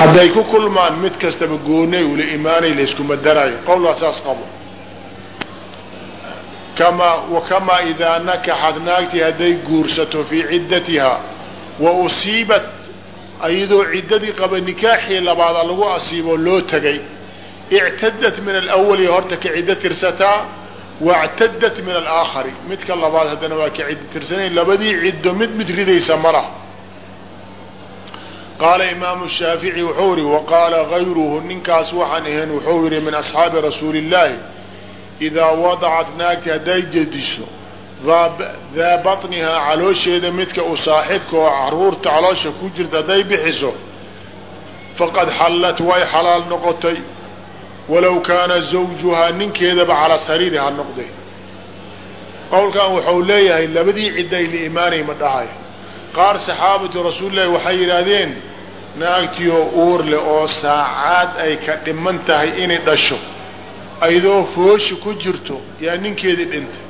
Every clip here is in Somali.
hadday ku kulmaan mid kastaba goonay ula imaanay layskuma daraayo qowlaa saas qabo. Kama wakamaa idaa nakaxad naagtii hadday guursato fii ciddatiha wa usiibat ayadoo ciddadii qaba nikaaxii labaada lagu asiiboo loo tegay ictadat min alawali horta ka ciddo tirsataa wactadat min alaakhari. Midka labaad haddana waa ka ciddo tirsanayn labadii ciddo mid mid ridaysa ma qaala imaamu shaafici wuxuu yihi waqaala gayruhu ninkaas waxaan ahayn wuxuu yihi min asxaabi rasuuli illaahi idaa wadacat naagti hadday jediso daa baطnihaa caloosheeda midka u saaxibka oo carruurta caloosha ku jirta hadday bixiso faqad xallat way xalaal noqotay walow kaana zawjuhaa ninkeedaba calaa sariiri ha noqday qowlkan wuxuu leeyahay labadii cidday liimaanay ma dhahay qaar saxaabatu rasuulillahi waxay yidhaahdeen naagtii oo uur leh oo saacaad ay ka dhiman tahay inay dhasho ayadoo foosha ku jirto yaa ninkeedii dhintay.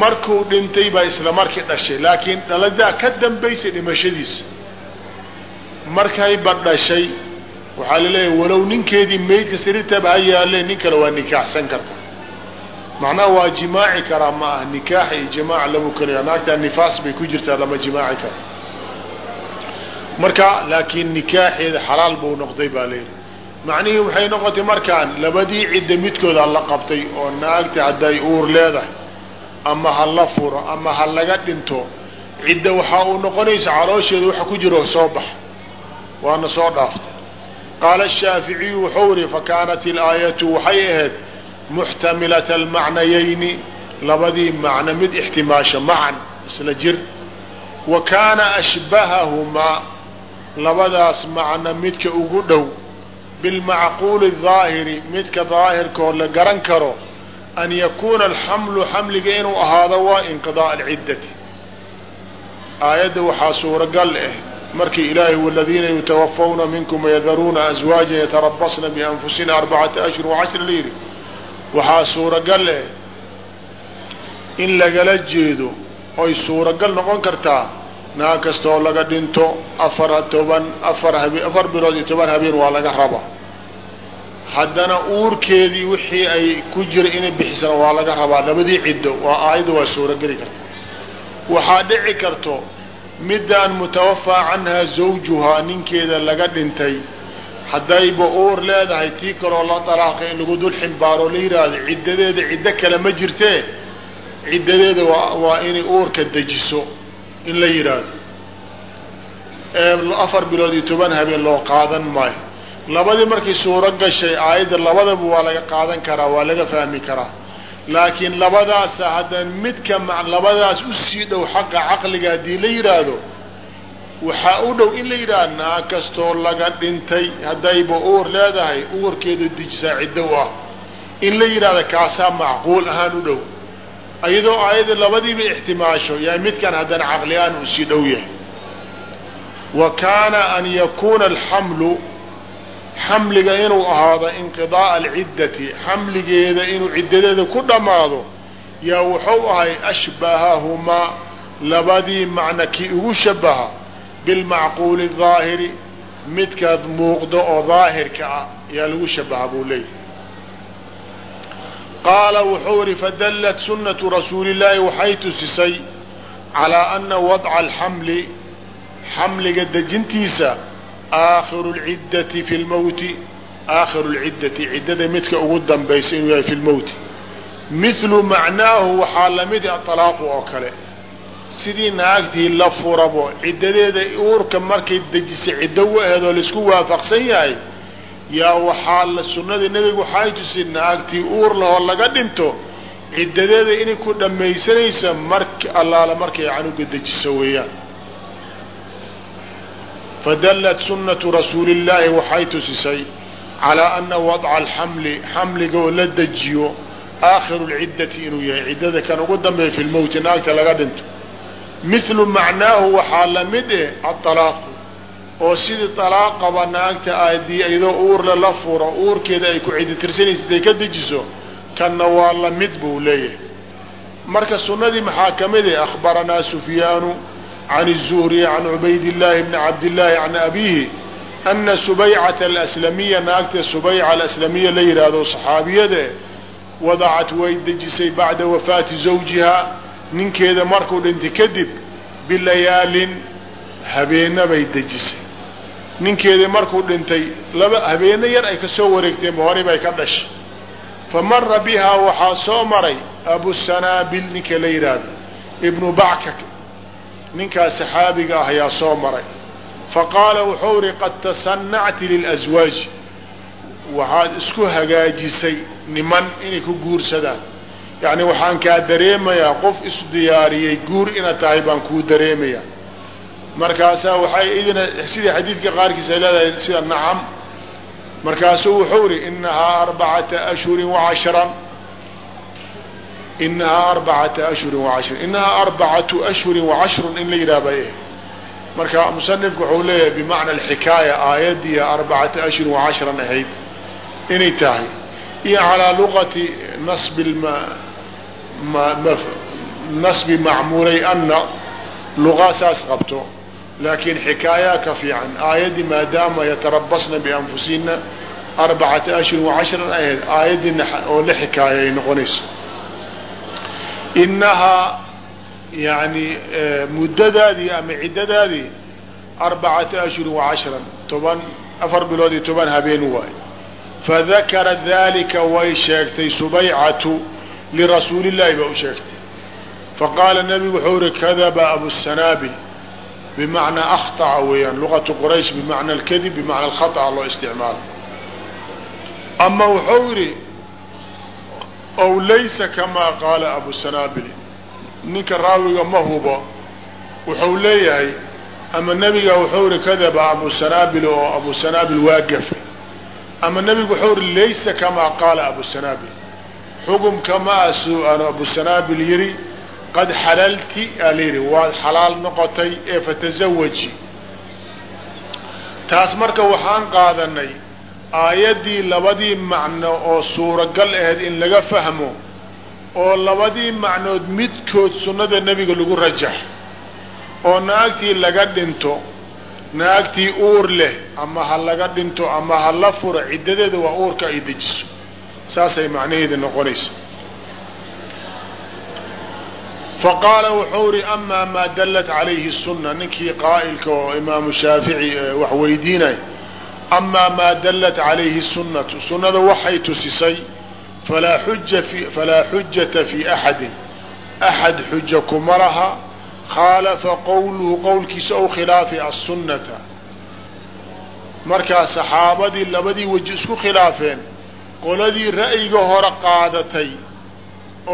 Markuu dhintay baa isla markii dhashay laakiin dhaladaa ka dambaysay dhimashadiisa. Markayba dhashay waxaa la leeyahay walow ninkeedii maydka sariirtaba ha yaalle nin kale waa nikaaxsan karta macnaha waa jimaaci karaa ma ah nikaax iyo jimaac lamu keliya naagtaa nifaas bay ku jirtaa lama jimaaci karo. Marka laakiin nikaaxeeda xalaal buu noqday baa layidhi macnihii waxay noqotay markaan labadii cidda midkooda la qabtay oo naagta hadday uur leedahay ama ha la furo ama ha laga dhinto cidda waxaa uu noqonaysa caloosheeda waxa ku jiro soo bax waana soo dhaaftay. Qaala shaaficiyu wuxuu ihi fakaanat ilaayatu waxay ahayd muxtamilata almacnayayni labadii macno mid ixtimaasha macan isla jir. Wa kaana ashbahahumaa labadaas macno midka ugu dhow. Bilmacquuli daahiri midka daahirkoo la garan karo an yakuuna alxamlu xamliga inuu ahaado waa inqidaa alciddati. Aayadda waxaa suuragal ah markii ilaahay waladiina yutawafawna minkum wayadaruuna aswaajan yatarabasna bianfusina arbacata ashhur wacashra layidhi waxaa suuragal ah in lagala jeedo oy suuragal noqon kartaa naag kastaoo laga dhinto afar toban afar habe afar bilood iyo toban habeen waa laga rabaa. Haddana uurkeedii wixii ay ku jira inay bixisana waa laga rabaa. Labadii ciddo waa aayadda waa suurogeli karta waxaa dhici karto middaan mutawafaa canhaa zawjuhaa ninkeeda laga dhintay haddayba uur leedahay tii kaloo la dalaaqay in lagu dul ximbaaroo la yidhaahdo ciddadeeda ciddo kale ma jirtee ciddadeeda waa waa inay uurka dejiso in la yidhaahdo afar bilood iyo toban habeen loo qaadan maayo. Labadii markay suuro gashay aayadda labadaba waa laga qaadan karaa waa laga fahmi karaa. Laakiin labadaasa haddaan midka labadaas u sii dhow xaqa caqliga haddii la yidhaahdo waxaa u dhow in la yidhaahdo naa kastoo laga dhintay haddayba uur leedahay uurkeeda dijisaa ciddo u ah in la yidhaahdo kaasaa macquul ahaan u dhow. Iyadoo aayadda labadiiba ixtimaasho yahay midkan haddana caqli aan u sii dhow yahay. Wa kaana an yakuuna alxamlu xamliga inuu ahaado inqidaaa alciddati xamligeeda inuu ciddadeeda ku dhammaado yaa wuxuu ahay ashbahahumaa labadii macno kii ugu shabaha bilmacquuli daahiri midkaad muuqdo oo daahirka ah yaa lagu shabaha buu leeyahy qaala wuxuu ihi fadallat sunnatu rasuuli illaahi waxay tusisay calaa ana wadca alxamli xamliga dejintiisa aakhiru lciddati fi lmowti aakhiru lciddati ciddada midka ugu dambaysa inuu yahay fi lmowti mithlu macnaahu waxaa la mid alaaqu oo kale sidii naagtii la furabo ciddadeeda uurka markay dejisay ciddo u aheedoo la isku waafaqsan yahay yaa waxaa la sunnadii nebigu waxay tusi naagtii uur lahoo laga dhinto ciddadeeda inay ku dhammaysanaysa mark allaala markay canuga dejiso weeyaan. Fadallat sunnatu rasuuli illaahi waxay tusisay calaa ana wadca alxamli xamliga oo la dejiyo aakhiru lciddati inuu yahay ciddada kan ugu dambeeya fi lmowti naagta laga dhinto mithlu macnaahu waxaa la mid eh aalaaqu oo sidii alaaqaba naagta aadii iyadoo uurle la furo uurkeeda ay ku ciddi tirsanaysa haday ka dejiso kanna waa la mid buu leeyahay. Marka sunnadii maxaa ka mid eh akhbaranaa sufyaanu can الzuhri can cubayd llaahi bni cabdillaahi can abiihi ana subaycata alaslamiya naagta subayca alaslamiya la yidhaahdo saxaabiyade wadacat way dejisay bacda wafaati zawjihaa ninkeeda markuu dhintay kadib bilayaalin habeena bay dejisay. Ninkeedii markuu dhintay laba habeeno yar ay ka soo wareegteenba hore bay ka dhashay. Fa mara bihaa waxaa soo maray abusanaabil ninka la yidhaahdo ibnu backak. Ninkaas saxaabiga ah ayaa soo maray. Faqaala wuxuu ihi qad tasanacti lilaswaaji waxaad isku hagaajisay niman inay ku guursadaan yacni waxaan kaa dareemayaa qof isdiyaariyey guur inaad tahay baan kuu dareemayaa. Markaasaa waxay idina sidii xadiidka qaarkiisa ay leedahay sida nacam. Markaasuu wuxuu ihi inahaa arbacata ashhurin wacashran inahaa arbacata ashhurin wacashran inahaa arbacatu ashhurin wacashrun in la yidhaha bay eh marka musanifku wuxuu leeyahay bimacna alxikaaya aayaddiiya arbacata ashhurin wacashran ahayd inay tahay. Iyo calaa luqati nasbi nasbi macmuulay ana luqa saas qabto laakiin xikaayaa ka fiican. Aayaddii maadaama yatarabasna bianfusina arbacata ashhurin wacashran ahayd aayaddii oo la xikaaya ay noqonayso. Inahaa yani muddadaadii ama ciddadaadii arbacata ashhurin wacashran toban afar bilood iyo toban habeen waay. Fadakara dalika way sheegtay subaycatu lirasuulillaahi baa u sheegtay faqaala nebigu wuxuu ihi kadaba abusanaabin bimacnaa akhطaca weeyaan luqatu quraysh bimacna alkadib bimacna alkhaطa loo isticmaalo ama wuxuu idhi ow laysa kamaa qaala abusanaabili ninka raawiga ma hubo wuxuu leeyahay ama nebiga wuxuu ihi kadaba abusanaabil oo abusanaabil waa gafay ama nebigu wuxuu ihi laysa kamaa qaala abusanaabil xukumka ma asu-ano abusanaabil yidhi qad xalalti aa la yidhi waad xalaal noqotay ee fatazawaji taas marka waxaan qaadanay aayaddii labadii macno oo suuragal ahayd in laga fahmo oo labadii macnood midkood sunnada nebiga lagu rajax oo naagtii laga dhinto naagtii uur leh ama ha laga dhinto ama ha la furo ciddadeeda waa uurka ay dejiso saasay macnaheeda noqonaysa faqaala wuxuu ihi amaa maa dallat calayhi sunna ninkii qaa'ilka oo imaamu shaafici wax weydiinay amaa maa dallat calayhi sunnatu sunnada waxay tusisay falaa xuja falaa xujata fii axadin axad xuja kuma laha. Khaalafa qowluhu qowlkiisa ou khilaafay assunnata. Markaa saxaabadii labadii weji isku khilaafeen qoladii ra'yiga hore qaadatay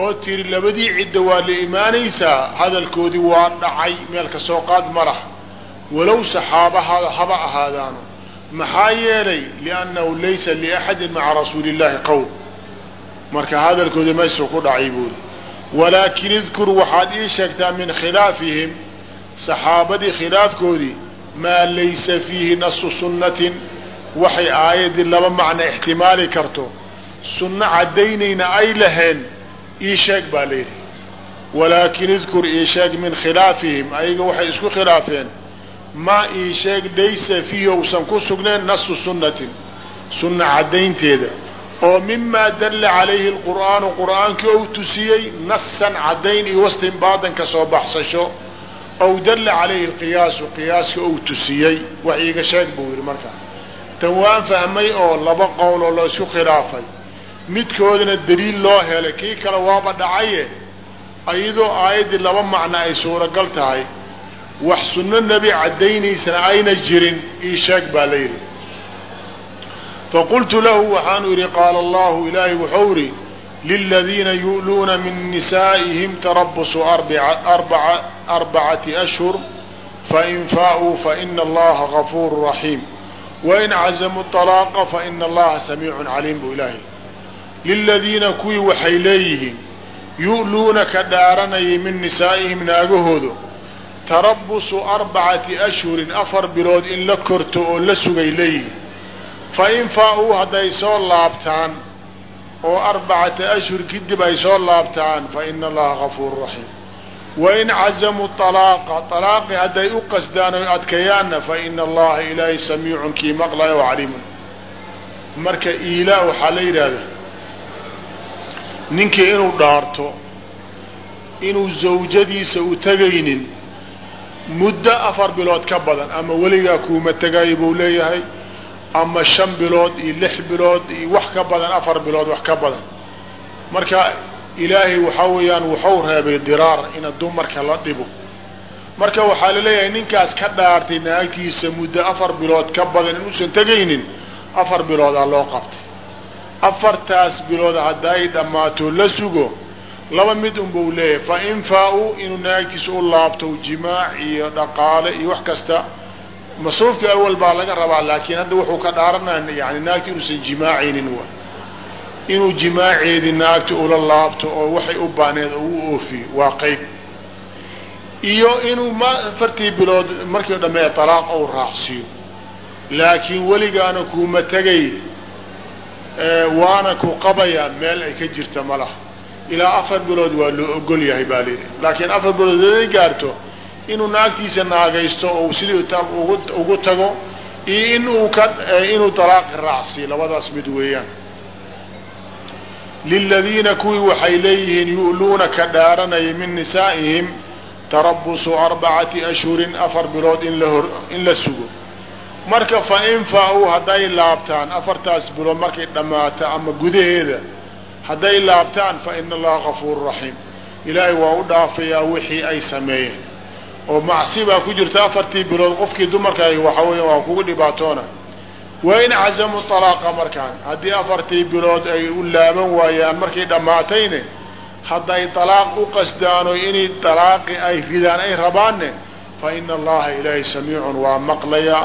oo tiri labadii cidda waa la imaanaysaa hadalkoodii waa dhacay meel ka soo qaad ma lah walow saxaabaha haba ahaadaano maxaa yeelay liannahu laysa liaxadin maca rasuuli illaahi qowl marka hadalkoodii maysu ku dhacay buuri walaakin idkur waxaad ii sheegtaa min khilaafihim saxaabadii khilaafkoodii maa laysa fiihi nasu sunnatin waxay aayaddii laba macno ixtimaali karto. Sunno caddaynayna ay laheen ii sheeg baa la yidhi. Walaakin idkur ii sheeg min khilaafihim ayaga waxay isku khilaafeen. Ma ii sheeg laysa ousan ku sugnayn nasu sunnatin sunna caddaynteeda. Oo mimaa dalla calayhi lqur'aanu qur'aankii ou tusiyey nasan caddayn iyo wastinbaadan ka soo baxsasho ow dalla calayhi lqiyaasu qiyaaska ou tusiyey wax iiga sheeg buu yidhi markaa tan waan fahmay oo laba qowl oo la isku khilaafay. Midkoodana daliil loo helay. Kii kale waaba dhacaye iyadoo aayaddii laba macno ay suuragal tahay. Wax sunno nebi caddaynaysana ayna jirin ii sheeg baa la yidhi. Faqultu lahu waxaanu idhi qaala allahu ilaahay wuxuu idhi liladiina yu'luuna min nisaa'ihim tarabusu arbacati ashhur fain faa'uu faina allaha gafuuru raxiim wain cazamuu طalaaqa faina allaha samiicun caliim buu ilaahay. Liladiina kuwii waxay leeyihiin yu'luuna ka dhaaranayay min nisaa'ihim naagahooda tarabusu arbacati ashhurin afar bilood in la korto oo la sugay leeyihiin. Fa in faa-uu hadday soo laabtaan oo arbacata ashhur kadib ay soo laabtaan fa ina allaha gafuuru raxiim wain cazamuu alaaqa alaaqi hadday u qasdaan oy adkayaanna fa ina allaha ilaahay samiicun kii maqlayo caliimun marka iilaa waxaa la yidhaahdaa ninkii inuu dhaarto inuu zawjadiisa u tegaynin muddo afar bilood ka badan ama weligaa kuuma tegayo buu leeyahay ama shan bilood iyo lix bilood iyo wax ka badan afar bilood wax ka badan marka ilaahay waxaa weeyaan wuxuu reebay diraar ina dumarka la dhibo. Marka waxaa la leeyahay ninkaas ka dhaartay naagtiisa muddo afar bilood ka badan inuusan tegaynin afar biloodaa loo qabtay. Afartaas bilood hadday dhammaato la sugo laba mid unbau leeyahay fa in faa-u inuu naagtiisa u laabto jimaac iyo dhaqaale iyo wax kasta. Masruufkii awal baa laga rabaa laakiin hadda wuxuu ka dhaaranaa yani naagti inuusan jimaacaynin wa inuu jimaaceedii naagta ula laabto oo waxay u baaneed oo u oofiyo waa qayb. Iyo inuu ma afartii bilood markii dhammee talaaq ou raacsiiyo. Laakiin weligaana kuuma tegay waana ku qabayaa meel ay ka jirta ma laha. Ilaa afar bilood waa loo ogol yahay baa layidhi laakiin afar bilood haday gaarto inuu naagtiisa naagaysto oo sidii ugu tago iyo in uu ka inuu talaaqi raacsiiyo labadaas mid weeyaan liladiina kuwii waxay leeyihiin yu'luuna ka dhaaranaya min nisaa'ihim tarabusu arbacati ashhurin afar bilood in la sugo marka fa in faa-uu hadday laabtaan afartaas bilood markay dhammaato ama gudaheeda hadday laabtaan fa ina allaha gafuuru raxiim ilaahay waa u dhaafayaa wixii ay sameeyeen oo macsi baa ku jirta afartii bilood qofkii dumarkaaga waxaa weya waa kugu dhibaatoona wain cazamu alaaqa markaan. Haddii afartii bilood ay u laaban waayaan markay dhammaatayne hadday alaaq u qasdaano inay alaaqi ay ridaan ay rabaanne fa ina allaha ilaahay samiicun waa maqlaya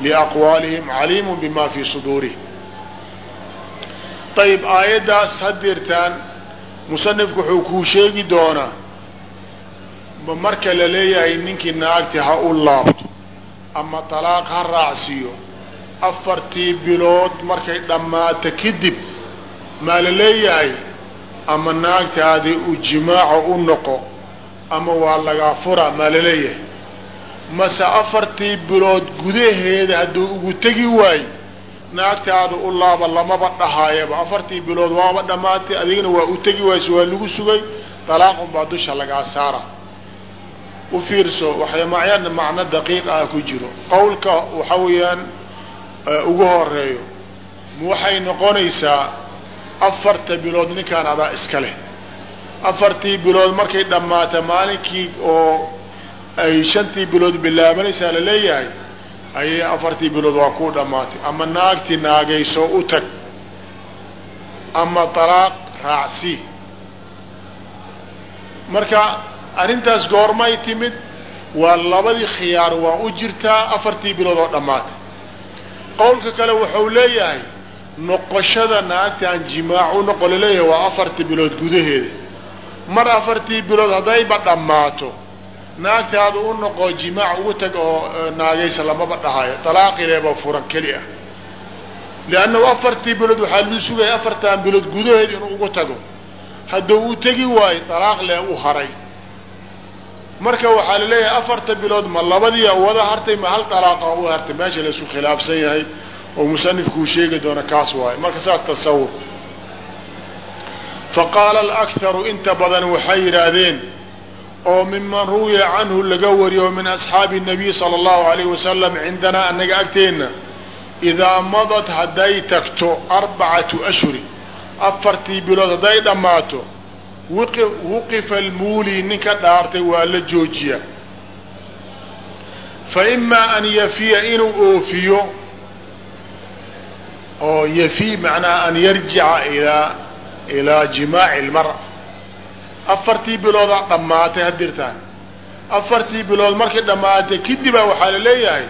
liaqwaalihim caliimun bima fii suduurihim ayib aayaddaas hadirtaan musanifku wuxuu kuu sheegi doonaa marka la leeyahay ninkii naagti ha u laabto ama talaaq ha raacsiiyo afartii bilood markay dhammaato kadib maa la leeyahay ama naagtaadii u jimaaco u noqo ama waa lagaa fura maa la leeyahay. Mase afartii bilood gudaheeda hadduu ugu tegi waayo naagtaada u laaba lamaba dhahaayaba afartii bilood waaba dhammaatay adigana waa u tegi waayso waa lagu sugay dalaaqun baa dusha lagaa saara u fiirso waxay macyan macno daqiiq ah ku jiro. Qowlka waxa weeyaan ugu horeeyo waxay noqonaysaa afarta bilood ninkaan adaa iska leh. Afartii bilood markay dhammaata maalinkii oo ay shantii bilood bilaabanaysaa la leeyahay ayay afartii bilood waa ku dhammaatay. Ama naagtii naagayso u tag ama talaaq raacsi. Marka arrintaas goormay timid waa labadii khiyaar waa u jirtaa afartii bilood oo dhammaatay qowlka kale wuxuu leeyahay noqoshada naagtaan jimaac u noqo la leeyahay waa afartii bilood gudaheeda. Mar afartii bilood haddayba dhammaato naagtaada u noqo jimaac ugu tag oo naagaysa lamaba dhahayo. Dalaaqileeba furan keli ah. Liannahu afartii bilood waxaa luu sugaya afartan bilood gudaheed inuu ugu tago. Hadduu u tegi waayo dalaaq lee u haray marka waxaa la leeyahay afarta bilood ma labadiia wada hartay ma hal dalaaqa u hartay. Meesha la isku khilaafsan yahay oo musanifku uu sheegi doono kaas waayo marka saas tasawur. Faqaala alakharu inta badan waxay yidhaahdeen oo minman ruwiya canhu laga wariyo min asxaabi nabiy sala allahu alayhi wasalam cindanaa annaga agteenna idaa madad hadday tagto arbacatu ashhuri afartii bilood hadday dhammaato wuqifa almuuli ninka dhaartay waa la joojiya. Fa imaa an yafiya inuu oofiyo oo yafi macnaha an yarjica ilaa ilaa jimaaci اlmar'a afartii biloodaa dhammaatay hadirtaan afartii bilood markay dhammaatay kadibaa waxaa la leeyahay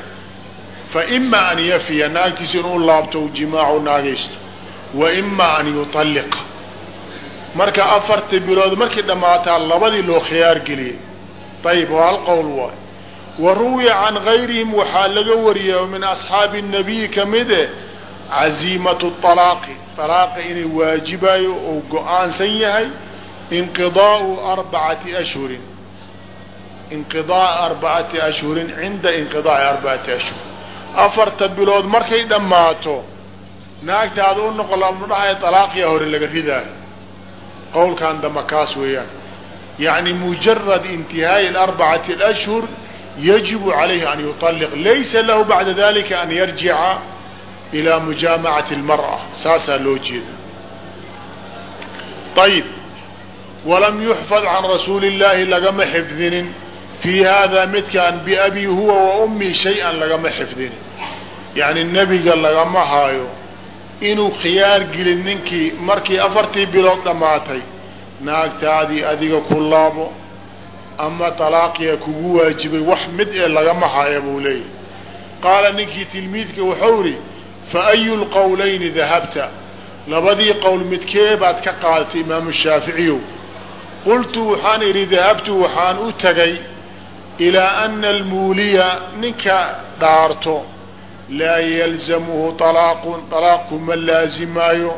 fa ima an yafiya naagtiisa inuu laabto jimaacu naagaysto wa ima an yuطalliqa marka afartii bilood markay dhammaataa labadii loo khiyaar geliyey. Ayib waa hal qowl waay. Wa ruwiya can gayrihim waxaa laga wariyay min asxaabi nabiyi ka mid kamide caziimatu alaaqi alaaqa inay waajibayo ou go'aansan yahay inqidaau arbacati ashhurin. Inqidaaa arbacati ashhurin cinda inqidaai arbacati ashhur afarta bilood markay dhammaato naagtaada u noqo lama dhahayo alaaqyaa hore laga ridaayo qowlkan damba kaas weeyaan yani mujarad intihaa'i arbacati ashhur yajibu calayhi an yuطalliq laysa lahu bacda dalika an yarjica ilaa mujaamacati اlmar'a saasaa loo jeeda ayib walam yuxfad can rasuuli اllaahi lagama xifdinin fii hada midkaan biabi huwa wa ummi shay-an lagama xifdinin yani nebiga lagama haayo inuu khiyaar gelin ninkii markii afartii bilood dhammaatay. Naagtaadii adiga ku laabo ama talaaqiya kugu waajibay wax mid ee lagama haya buu leeyahy qaala ninkii tilmiidka wuxuu idhi fa ayu lqowlayni dahabta? Labadii qowl midkee baad ka qaadatay imaamu shaaficiyow? Qultu waxaan idhi dahabtu waxaan u tegay ilaa ana almuuliya ninka dhaarto laa yalzamuhu alaaqun alaaqku ma laazimaayo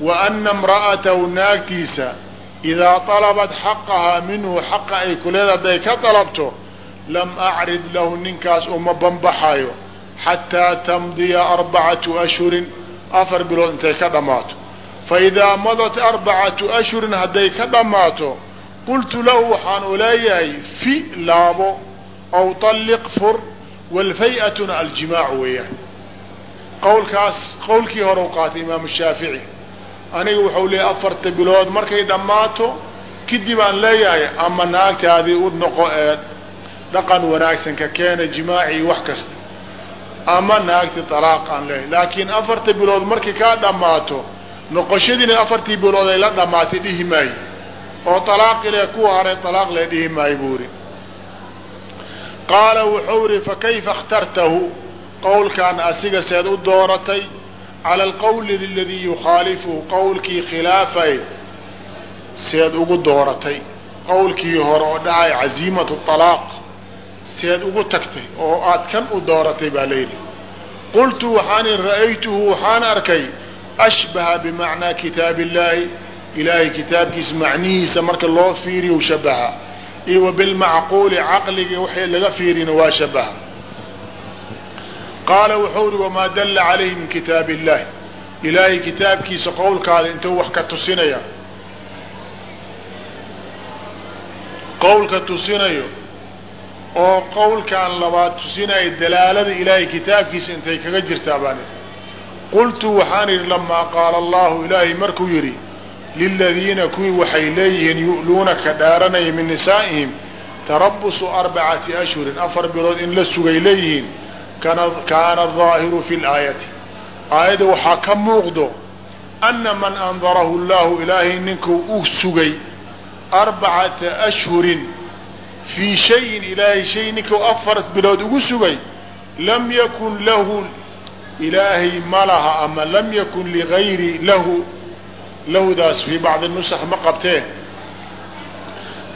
wa ana imra'atahu naagtiisa idaa طalabat xaqahaa minhu xaqa ay kuleeda hadday ka dalabto lam acrid lahu ninkaas uma banbaxayo xataa tamdiya arbacatu ashhurin afar bilood intay ka dhammaato faidaa madat arbacatu ashhurin hadday ka dhammaato qultu lahu waxaan u leeyahay fi laabo aw طalliq fur walfay-atuna aljimaac weeyaan qowlkaas qowlkii hore u qaatay imaamu shaafici aniga wuxuu leeyahay afarta bilood markay dhammaato kadib aan leeyahay ama naagtaadii u noqo ee dhaqan wanaagsan ka keena jimaaci wax kasta ama naagti talaaq aan leeyahay laakiin afarta bilood markay kaa dhammaato noqoshadiina afartii bilood ay la dhammaatay dhihi maayo oo talaaqi le ku haray talaaq le dhihi maayo buu iri qaala wuxuu ihi fakayfa اkhtartahu qowlkan asiga seed u dooratay cala alqowli aladii yukhaalifu qowlkii khilaafay seed ugu dooratay. Qowlkii hore oo dhahay caziimatu طalaaq seed ugu tagtay oo aad kan u dooratay baa layidhi qultu waxaan ra'aytuhu waxaan arkay ashbaha bimacnaa kitaabi illaahi ilaahay kitaabkiisa macnihiisa marka loo fiiriyo shabaha iyo wa bilmacquuli caqliga waxay laga fiirina waa shabaha. Qaala wuxuu ihi wamaa dalla calayhi min kitaabi illahi ilaahay kitaabkiisa qowlkaada intuu wax ka tusinaya qowlka tusinayo oo qowlkan labaad tusinaya dalaalada ilaahay kitaabkiisa intay kaga jirtaa baan idhi qultu waxaan idhi lamaa qaala allahu ilaahay markuu yidhi liladiina kuwii waxay leeyihiin yu'luunaka dhaaranaya min nisaa'ihim tarabusu arbacati ashhurin afar bilood in la sugay leeyihiin kaana daahiru fi laayati aayadda waxaa ka muuqdo anna man andarahu llahu ilaahay ninku u sugay arbacata ashhurin fii shayin ilaahay shay ninkuu afar bilood ugu sugay lam yakun lahu ilaahay ma laha ama lam yakun ligayri lahu lowdaas fii bacdi nusax ma qabtee.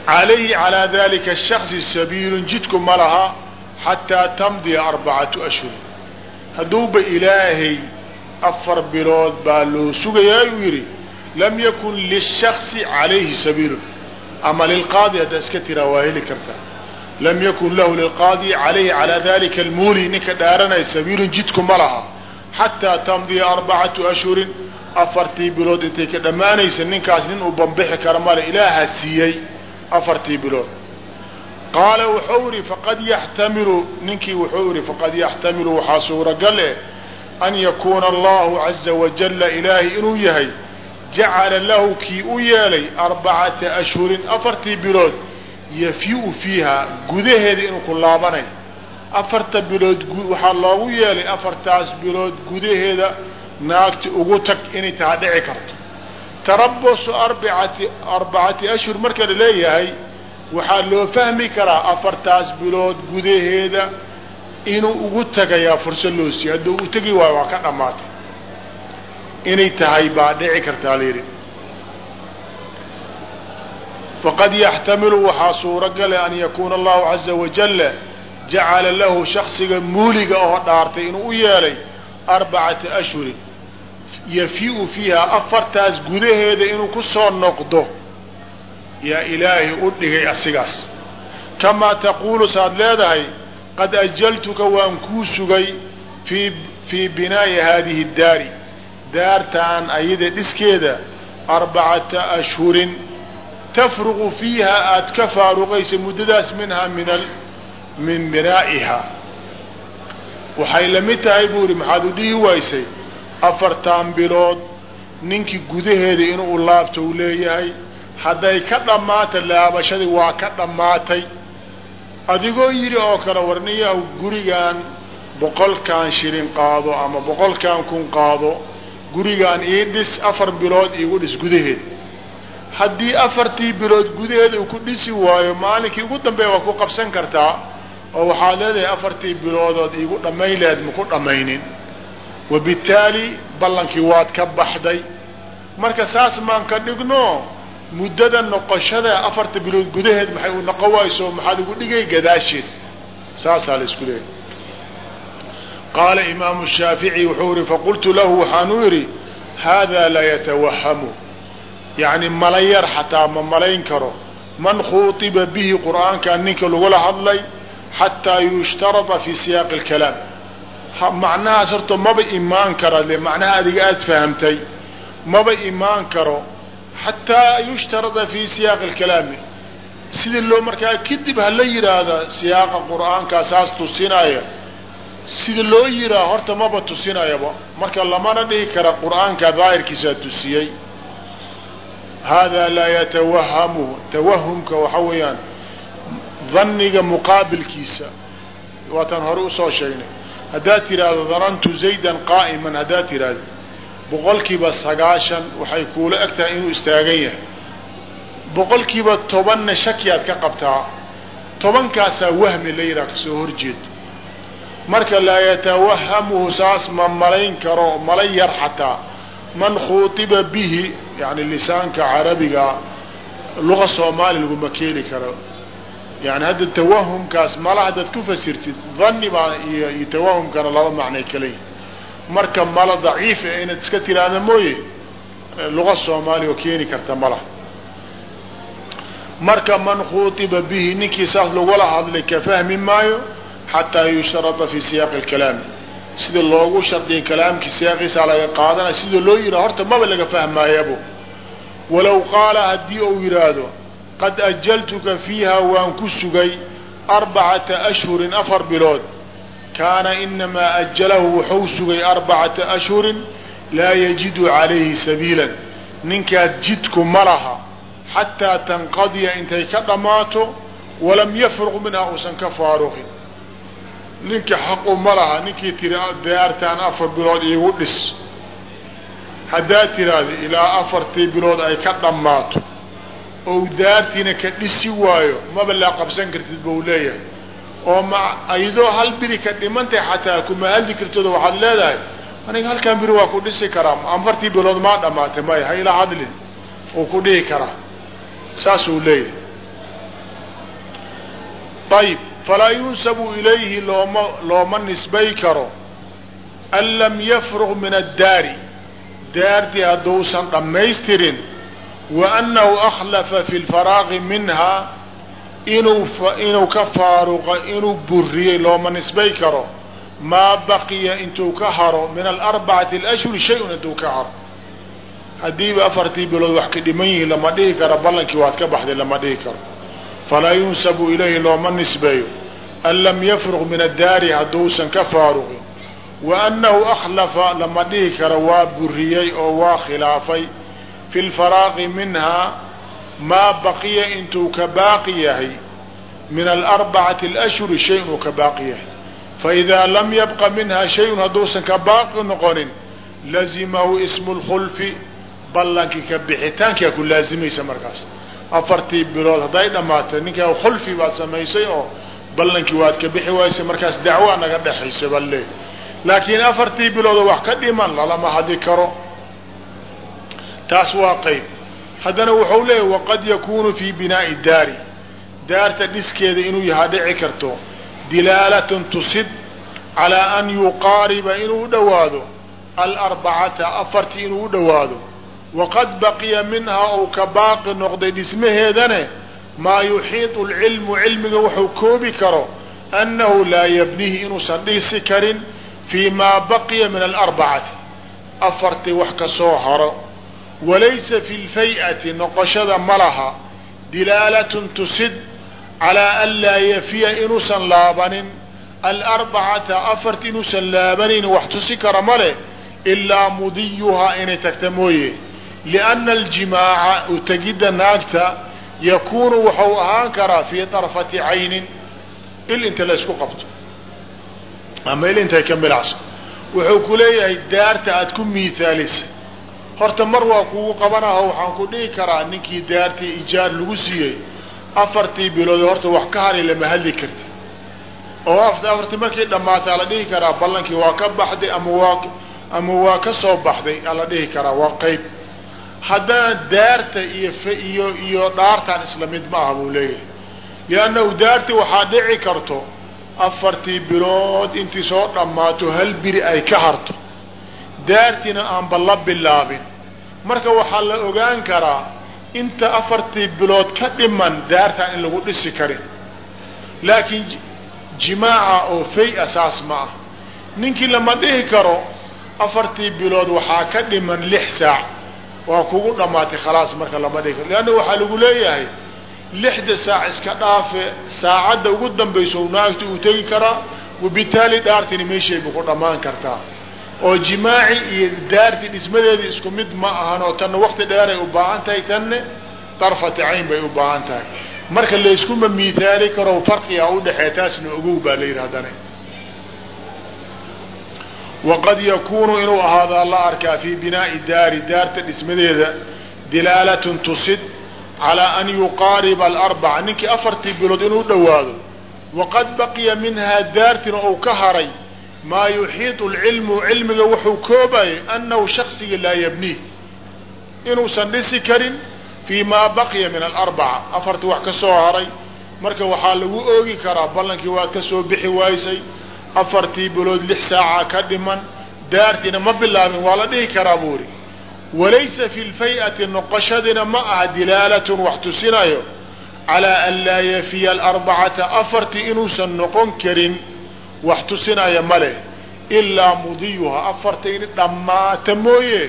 Calayhi calaa dalika shaksi sabiilun jidku ma laha xataa tamdiya arbacatu ashhur hadduuba ilaahay afar bilood baa loo sugayaa uu yidhi lam yakun lishaksi calayhi sabiilun. Ama lilqaadi haddaa iska tiraa waa heli kartaa. Lam yakun lahu lilqaadi calayhi calaa dalika almuuli. Ninka dhaaranaya sabiilun jidku ma laha xataa tamdiya arbacatu ashhurin afartii bilood intay ka dhammaanaysa ninkaas nin uu bambixi kara male ilaaha siiyey afartii bilood qaala wuxuu ihi faqad yaxtamilu ninkii wuxuu ihi faqad yaxtamilu waxaa suuragal eh an yakuuna allahu caza wajalla ilaahay inuu yahay jacala lahu kii u yeelay arbacata ashhurin afartii bilood yafiu fiiha gudaheeda inuu ku laabanayo afarta bilood waxaa loogu yeelay afartaas bilood gudaheeda naagti ugu tag inay taha dhici karto. Tarabusu arbacati arbacati ashhur marka la leeyahay waxaa loo fahmi karaa afartaas bilood gudaheeda inuu ugu tagayaa fursad loo siiyo hadduu u tegi waayo waa ka dhammaatay. Inay tahay baa dhici kartaa layidhi faqad yaxtamilu waxaa suuragale an yakuuna allahu caza wajalla jacala lahu shaksiga muuliga oo dhaartay inuu u yeelay arbacata ashhurin yafiu fiiha afartaas gudaheeda inuu ku soo noqdo yaa ilaahay u dhigay asigaas kamaa taquulu saad leedahay qad ajaltuka waan kuu sugay fii fii binaa'i haadihi daari daartaan ayada dhiskeeda arbacata ashhurin tafruqu fiiha aada ka faaruqaysa muddadaas minhaa min min binaa'iha waxay la mid tahay buu ihi maxaad u dhihi waysay afartan bilood. Ninkii gudaheeda inuu laabto u leeyahay hadday ka dhammaata laabashadii waa ka dhammaatay. Adigoo yidhi oo kale warniyahu gurigaan boqolkan shilin qaado ama boqolkan kun qaado gurigaan ii dhis afar bilood iigu dhis gudaheed. Haddii afartii bilood gudaheeda uu ku dhisi waayo maalinkii ugu dambeeya waa ku qabsan kartaa oo waxaad leedahay afartii biloodood iigu dhammayn laheed maku dhammaynin. Wabittaali ballankii waad ka baxday. Marka saas maan ka dhigno muddada noqoshada afarta bilood gudaheed maxay u noqon wayso maxaad ugu dhigay gadaasheed? Saasaa la isku leeyahy qaala imaamu shaafici wuxuu yihi faqultu lahu waxaanu yidhi haadaa laa yatawahamu yacni malayar xataa ma malayn karo. Man khuuطiba bihi qur'aankan ninka lagula hadlay xataa yushtarada fi siyaaqi اlkalaam macnahaas horta maba imaan kara le macnaha adiga aada fahamtay maba imaan karo xataa yushtarada fi siyaaqi اlkalaami sidii loo markaa kadib hala yidhaahda siyaaqa qur'aankaa saas tusinaya sida loo yiraa horta maba tusinayaba marka lamana dhihi kara qur'aanka daahirkiisaa tusiyey haadaa laa yatawahamuhu tawahumka waxa weeyaan dhanniga muqaabilkiisa. Waataan hore u soo sheegnay. Haddaad tidhaahdo danantu zaydan qaa'iman haddaad tidhaahdo boqolkiiba sagaashan waxay kuula eg inuu istaagan yahay. Boqolkiiba tobanna shakiyaad ka qabtaa tobankaasaa wahmi la yidhaha ka soo horjeed marka laa yatawahamuhu saas ma malayn karo malay yar xataa. Man khuutiba bihi yani lisaanka carabiga luga soomaali laguma keeni karo yani hadda tawahumkaas mala haddaad ku fasirtid dhanni baa iyo tawahumkana laba macnay kala yihiin marka mala daciifa inaad iska tiraahda mooye luga soomaali oo keeni karta mala marka man khuutiba bihi ninkii saas lagula hadlay ka fahmi maayo xataa yushtarada fi siyaaqi اlkalaami sida loogu shardiya kalaamkii siyaaqiisaa laga qaadanaya sida loo yidhaha horta maba laga fahmaayabo walow qaala haddii uu yidhaahdo qad ajaltuka fiiha waan ku sugay arbacata ashhurin afar bilood. Kaana inamaa ajalahu wuxuu sugay arbacata ashhurin laa yajidu calayhi sabiilan. Ninkaad jidku ma laha xataa tanqadiya intay ka dhammaato walam yafruq minhaa uusan ka faaruqin. Ninka xaqu ma laha ninkii tiri daartaan afar bilood iigu dhis haddaad tiraahdo ilaa afartii bilood ay ka dhammaato ou daartiina ka dhisi waayo maba laa qabsan kartid bau leeyahay. oo ma ayadoo hal biri ka dhimantay xataa kuma hadli kartooda waxaad leedahay aniga halkaan biri waa ku dhisi karaa afartii bilood maa dhammaatay maya ha ilaa hadlin uu ku dhihi karaa. Saasuu leeyahay. Ayib falaa yunsabu ilayhi looma looma nisbay karo an lam yafruq min addaari. Daartii hadduusan dhammaystirin wa annahu akhlafa fi lfaraaqi minhaa inuu inuu ka faaruqa inuu buriyey looma nisbay karo maa baqiya intuu ka haro min alarbacati alashhuri shay-un intuu ka haro haddiiba afartii bilood wax ka dhiman yihiin lama dhihi karo ballankii waad ka baxday lama dhihi karo falaa yunsabu ilayhi looma nisbeeyo an lam yafruq min addaari hadduusan ka faaruqin wa annahu lama dhihi karo waa buriyey oo waa khilaafay fi lfaraaqi minhaa maa baqiya intuu ka baaqi yahay min alarbacati alashhuri shay inuu ka baaqi yahay faidaa lam yabqa minha shayun hadduusan ka baaqi noqonin lazimahu ismu lkhulfi ballankii ka bixitaankaa ku laazimaysa markaas afartii bilood hadday dhammaatay ninkaa khulfi baad samaysay oo ballankii waad ka bixi waysay markaas dacwaa naga dhexaysa bal le laakiin afartii biloodoo wax ka dhiman lalama hadi karo taas waa qeyb haddana wuxuu leeyahy waqad yakunu fi binaa'i daari. Daarta dhiskeeda inuu yahaa dhici karto dilaalatun tusid calaa an yuqaariba inuu u dhowaado alarbacata afartii inuu u dhowaado. Waqad baqiya minhaa ou ka baaqi noqday dhismaheedane maa yuxiiطu اlcilmu cilmiga wuxuu koobi karo annahu laa yabnihi inuusan dhisi karin fii maa baqiya min alarbacati. Afartii wax ka soo haro walaysa fi lfay'ati noqoshada ma laha dilaalatun tusid calaa an laa yafiya inuusan laabanin alarbacata afarti inuusan laabanin wax tusi kara ma leh ilaa mudiyuhaa inay tagta mooye lianna aljimaaca utegidda naagta yakuunu wuxuu ahaan karaa fii darfati caynin il inta la isku qabto ama il intay ka milacso wuxuu ku leeyahay daarta aad ku miithaalisa horta mar waa kugu qabanaho waxaan ku dhihi karaa ninkii daartii ijaar lagu siiyey afartii bilood horta wax ka hari lama hadli karti oo afartii markii dhammaataa la dhihi karaa ballankii waa ka baxday ama waa ama waa ka soo baxday aa la dhihi karaa waa qeyb haddana daarta iyo iyo iyo dhaartan isla mid ma aha buu leeyahay. Liannahu daarti waxaa dhici karto afartii bilood intii soo dhammaato hal biri ay ka harto daartiina aanba la bilaabin. Marka waxaa la ogaan karaa inta afartii bilood ka dhiman daartaan in lagu dhisi karin. Laakiin jimaaca oo fay-a saas ma ah. Ninkii lama dhihi karo afartii bilood waxaa ka dhiman lix saac. Waa kugu dhammaatay khalaas marka lama dhihi karo. Leanna waxaa lagu leeyahay lixda saac iska dhaafe saacadda ugu dambayso naagta uu tegi karaa wabitaali dhaartini meeshayba ku dhammaan kartaa oo jimaaci iyo daarti dhismadeedii isku mid ma ahan oo tanna wakti dheeray u baahan tahay tanne darfati cayn bay u baahan tahay. Marka layskuma miihaali karo farqiga udhexeeya taasna ogow baa la yidhi waqad yakunu inuu ahaado la arkaa fii binaa'i daari daarta dhismadeeda dilaalatun tusid calaa an yuqaariba alarbaca ninkii afartii bilood inuu dhowaado waqad baqiya minhaa daartina ou ka haray maa yuxiiطu lcilmu cilmiga wuxuu koobayay annahu shaksiga laa yabniih inuusan dhisi karin fii maa baqiya min alarbaca. Afartii wax ka soo haray. Marka waxaa lagu oogi karaa ballankii waad ka soo bixi waysay afartii bilood lix saaca ka dhiman daartiina ma bilaabin waa la dhihi karaa buuri walaysa fi lfay-ati noqoshadina ma aha dilaalatun wax tusinayo calaa an laa yafiya alarbacata afartii inuusan noqon karin wax tusinaya ma leh. Ilaa mudiyuha afarta in dhammaata mooye.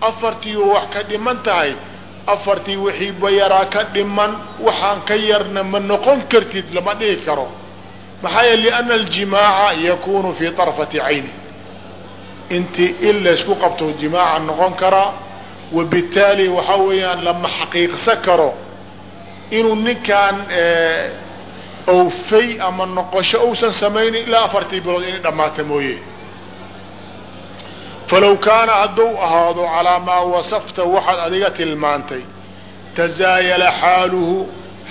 Afartii wax ka dhiman tahay. Afartii wixii bayaraa ka dhiman waxaan ka yarna ma noqon kartid lama dhihi karo. Maxaa yeele lianna aljimaaca yakunu fii طarfati cayni. Intii in laysku qabto jimaaca noqon karaa wabitaali waxaa weeyaan lama xaqiiqsan karo. Inuu ninkaan owfay ama noqosho uusan samaynin ilaa afartii bilood inay dhammaata mooye falow kaana hadduu ahaado calaa maa wasafta waxaad adiga tilmaantay tazaayala xaaluhu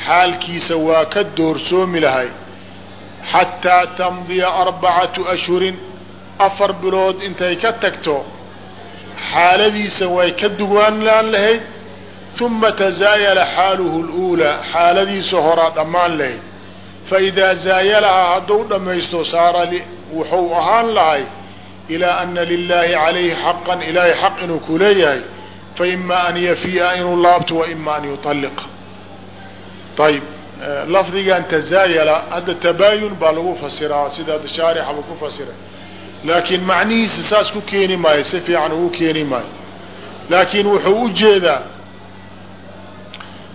xaalkiisa waa ka doorsoomi lahay xataa tamdiya arbacatu ashhurin afar bilood intay ka tagto xaaladiisa way ka duwaanlaan lahayd uma tazaayala xaaluhu اluulaa xaaladiisa horaa dhammaan lahayd faidaa zaayalahaa hadduu dhammaysto saara wuxuu ahaan lahay ilaa ana lilaahi calayhi xaqan ilaahay xaq inuu ku leeyahay faima an yafiya inuu laabto waima an yuطalliqa ayb lafdigan tazaayala hadda tabaayun baa lagu fasiraa sida shaarixaba ku fasiray laakiin macnihiisa saas ku keeni maayo si fiican ugu keeni maayo laakiin wuxuu u jeedaa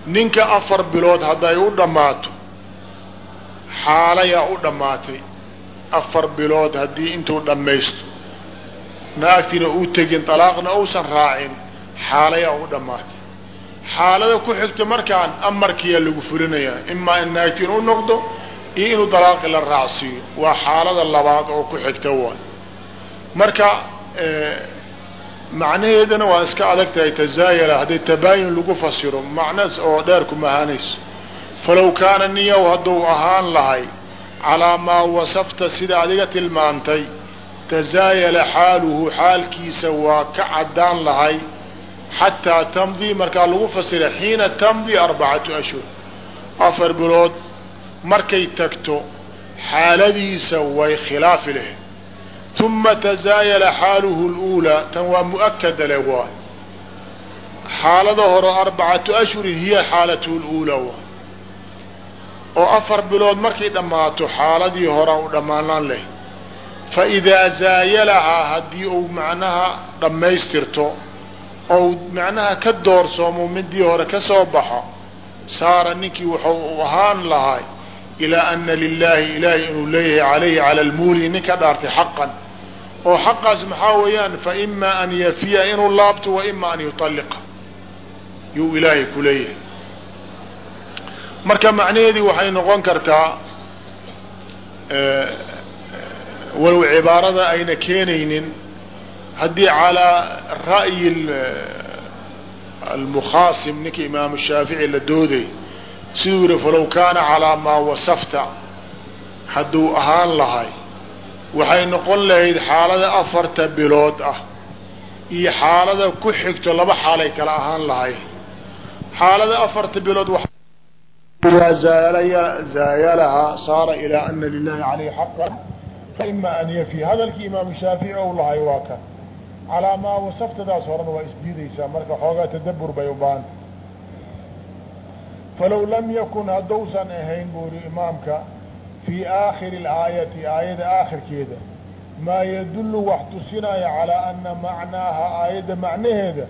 ninka afar bilood hadday u dhammaato xaalayaa u dhammaatay afar bilood haddii intuu dhammaysto. Naagtiina uu tegin dalaaqna uusan raacin xaalayaa u dhammaatay. Xaalada ku xigta markaan amarkiyaa lagu fulinayaa. Imaa in naagtiin u noqdo iyo inuu dalaaqi la raacsiiyo. Waa xaalada labaad oo ku xigta waay marka macnaheedana waa iska adag tahay tazaayala hadday tabaayun lagu fasiro macnas oo dheer kuma ahaanayso falow kaana niyow hadduu ahaan lahay calaa maa wasafta sida adiga tilmaantay tazaayala xaaluhu xaalkiisa waa ka caddaan lahay xataa tamdii markaa lagu fasira xiina tamdii arbacatu ashhur afar bilood markay tagto xaaladiisa way khilaafi lahayd. Uma tazaayala xaaluhu اluulaa tan waa mu'akada le waay xaalada hore arbacatu ashhurin hiya xaalatuhu اluulaa waay oo afar bilood markay dhammaato xaaladii hora u dhammaanaan leh. Fa idaa zaayalahaa haddii uu macnaha dhammaystirto ou macnaha ka doorsoomo midii hore ka soo baxo saara ninkii wuxuu ahaan lahay ilaa ana lilaahi ilaahay inuu leeyahay calayhi cala almuuli ninka dhaartay xaqan. Oo xaqaas maxaa weeyaan fa imaa an yafiya inuu laabto wa ima an yuطalliqa yuu ilaahay ku leeyahay marka macnaheedii waxay noqon kartaa walow cibaarada ayna keenaynin haddii calaa ra'yi almukhaasim ninka imaamu shaafici la dooday siduu yihi falow kaana calaa maa wasafta hadduu ahaan lahay waxay noqon lahayd xaalada afarta bilood ah iyo xaalada ku xigto laba xaalay kala ahaan lahay. Xaalada afarta bilood idaa zaayalahaa saara ilaa ana lilahi caleyhi xaqan faima an yafi hadalkii imaamu shaafici ou lahay waa kan calaa maa wasaftadaas horena waa isdiidaysaa marka xoogaa tadabur bay u baahantay falow lam yakun haddousan ahayn buu yihi imaamka fii aakhiri اlaayati aayada aakhirkeeda maa yadullu wax tusinaya calaa ana macnaaha aayadda macnaheeda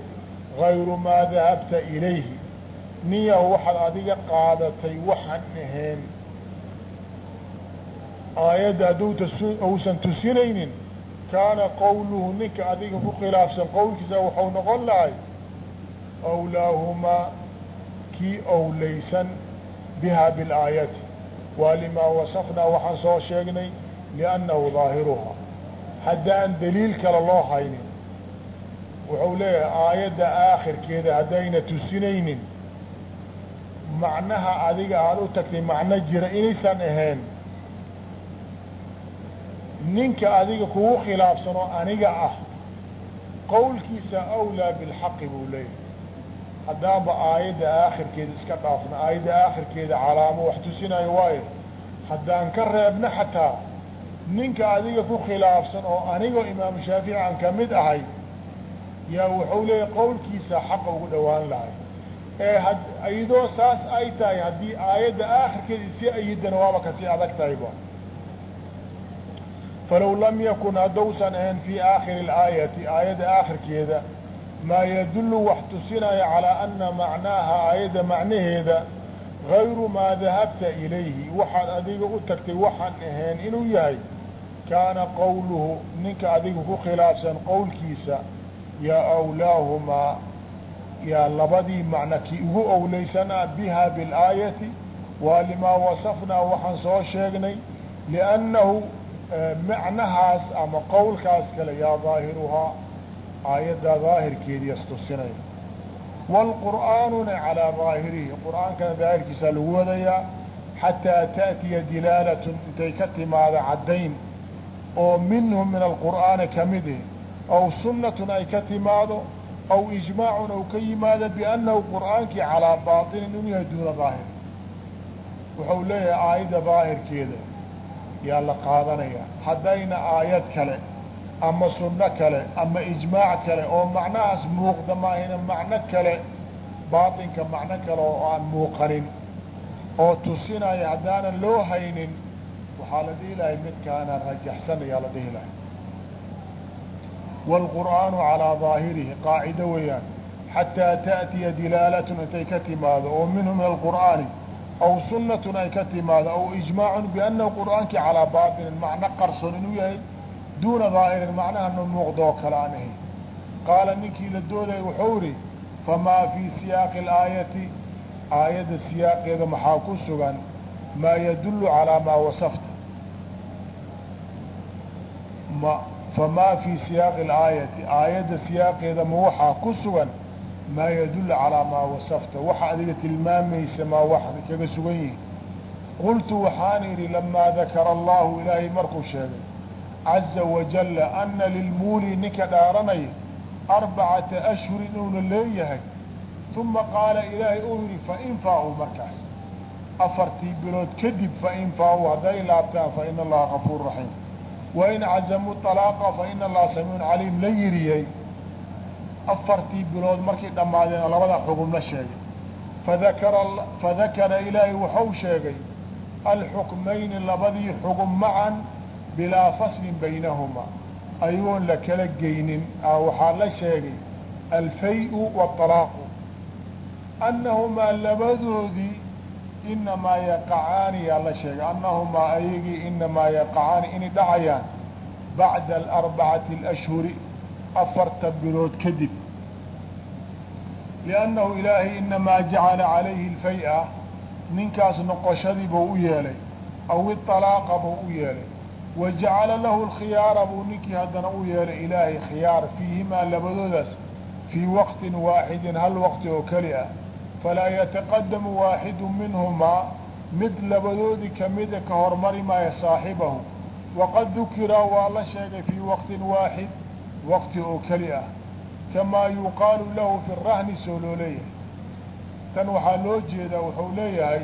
gayru maa dahabta ilayhi niyahu waxaad adiga qaadatay waxaan ahayn. Aayadda hadduu uusan tusinaynin kaana qowluhu ninka adiga ku khilaafsan qowlkiisa waxau noqon lahay awlaahumaa kii owlaysan biha bilaayati. Waa limaa wasafnaa waxaan soo sheegnay liannahu daahiruhaa haddaan daliil kale loo haynin wuxuu leeyahay aayadda aakhirkeeda haddayna tusinaynin macnaha adiga aada u tagtay macno jira inaysan ahayn. Ninka adiga kugu khilaafsan oo aniga ah qowlkiisa awlaa bilxaqi buu leeyahay. Haddaanba aayadda aakhirkeeda iska dhaafna aayadda aakhirkeeda calaamo wax tusinayo waayo. Haddaan ka reebna xataa ninka adiga ku khilaafsan oo anigoo imaamu shaafici aan ka mid ahay yaa wuxuu leeyahay qowlkiisa xaqa ugu dhowaan lahay ee had iyadoo saas ay tahay haddii aayadda aakhirkeeda isi ayidana waaba ka sii adag tahayba falow lam yakun haddousan ahayn fii aakhiri اlaayati aayadda aakhirkeeda maa yadullu wax tusinaya calaa ana macnaaha aayadda macnaheeda gayru maa dahabta ilayhi waxaad adiga u tagtay waxaan ahayn inuu yahay kaana qowluhu ninka adiga ku khilaafsan qowlkiisa yaa awlaahumaa yaa labadii macno kii ugu owleysanaa biha biاlaayati waa limaa wasafnaa waxaan soo sheegnay liannahu macnahaas ama qowlkaas kale yaa daahiruhaa aayaddaa daahirkeedii yastusinaya wاlqur'aanuna calىa daahirihi qur'aankana daahirkiisaa lagu wadayaa xataa taأtiya dilaalatun intay ka timaado caddayn oo minhum min alqur'aani kamid eh aw sunnatun ay ka timaado aw ijmaacun ou ka yimaado biannahu qur'aankii calaa baطinin inuu yahay duuna daahir wuxuu leeyahay aayadda daahirkeeda yaa la qaadanaya haddayna aayad kale ama sunno kale ama ijmaac kale oo macnahaas muuqda maahayna macno kale baatinka macno kale oo aan muuqanin oo tusinaya haddaanan loo haynin waxaa la dhihi lahay midkaana rajaxsan ayaa la dhihi lahay wاlqur'aanu calىa daahirihi qaacido weeyaan xataa taأtiya dilaalatun intay ka timaado oo minhu min alqur'aani aw sunnatun ay ka timaado aw ijmaacun biannahu qur'aankii calaa baatinin macno qarson inuu yahay duuna daahirin macnahana muuqdoo kale aan ahayn qaala ninkii la doodaya wuxuu idhi famaa fii siyaaqi اlaayati aayadda siyaaqeeda maxaa ku sugan maa yadullu calaa maa wasafta ma famaa fii siyaaqi اlaayati aayadda siyaaqeeda ma waxaa ku sugan maa yadullu calaa maa wasafta waxa adiga tilmaamaysa maa wax kaga sugan yihiin qultu waxaan idhi lamaa dakara allahu ilaahay markuu sheegay caza wajalla ana lilmuuli ninka dhaaranaya arbacata ashhurin inuuna leeyahay uma qaala ilaahay uu yidhi fain faa-uu markaas afartii bilood kadib fain faa-uu hadday laabtaan faina allaha gafuur raxiim wain cazamuu طalaaqa faina allaha samiicun caliim la yiriyey afartii bilood markay dhammaadeen labada xugum la sheegay. Fadakara ilaahay waxau sheegay alxukmayni labadii xugum macan bilaa faslin baynahuma. Ayagoon la kala geynin waxaa la sheegay alfay-u waalaaqu annahumaa labadoodii inamaa yaqacaani yaa la sheegay annahumaa ayagii inamaa yaqacaani inay dhacayaan bacda alarbacati alashhuri afarta bilood kadib liannahu ilaahay inamaa jacala calayhi alfay-a ninkaas noqoshadii buu u yeelay aw iطalaaqa buu u yeelay wa jacala lahu alkhiyaara buu ninkii haddana u yeelay ilaahay khiyaar fiihimaa labadoodaas fii waqtin waaxidin hal waqti oo keli ah falaa yataqadamu waaxidu minhumaa mid labadoodii kamida ka hormari maayo saaxibahu waqad dukira waa la sheegay fii waqtin waaxid waqti oo keli ah kamaa yuqaalu lahu fi rahni soo loo leeyahay tan waxaa loo jeedaa wuxuu leeyahay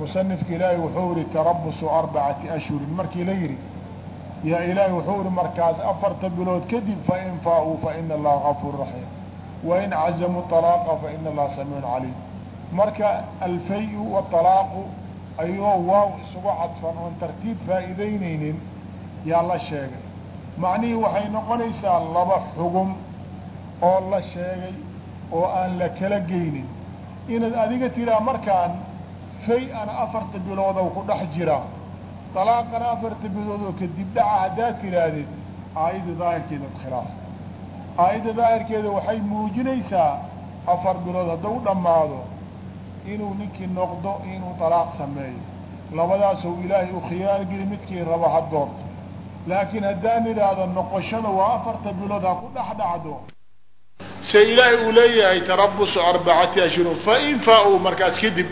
musanifka ilaahay wuxuu yihi tarabusu arbacati ashhurin markii la yihi yaa ilaahay wuxuu yihi markaas afarta bilood kadib fain faa-uu faina allaha gafuur raxiim wain cazamuu طalaaqa faina allaha samiicun caliim marka alfay-u waطalaaqu ayoo waaw isugu cadfan oon tartiib faa'iideyneynin yaa la sheegay. Macnihii waxay noqonaysaa laba xugum oo la sheegay oo aan la kala geynin. Inaad adiga tiraa markaan fay-ana afarta biloodow ku dhex jira dalaaqana afarta bilood oo kadib dhaca haddaad tiraahdeed aayadda daahirkeeda khilaaf aayadda daahirkeeda waxay muujinaysaa afar bilood haddau dhammaado inuu ninkii noqdo inuu dalaaq sameeyo. Labadaasoo ilaahay u khiyaar geli midkii rabo ha doorto. Laakiin haddaan idhaahdo noqoshada waa afarta bilood ha ku dhex dhacdo. Se ilaahay uu leeyahay tarabusu arbacati ashhurun fain faa-uu markaas kadib.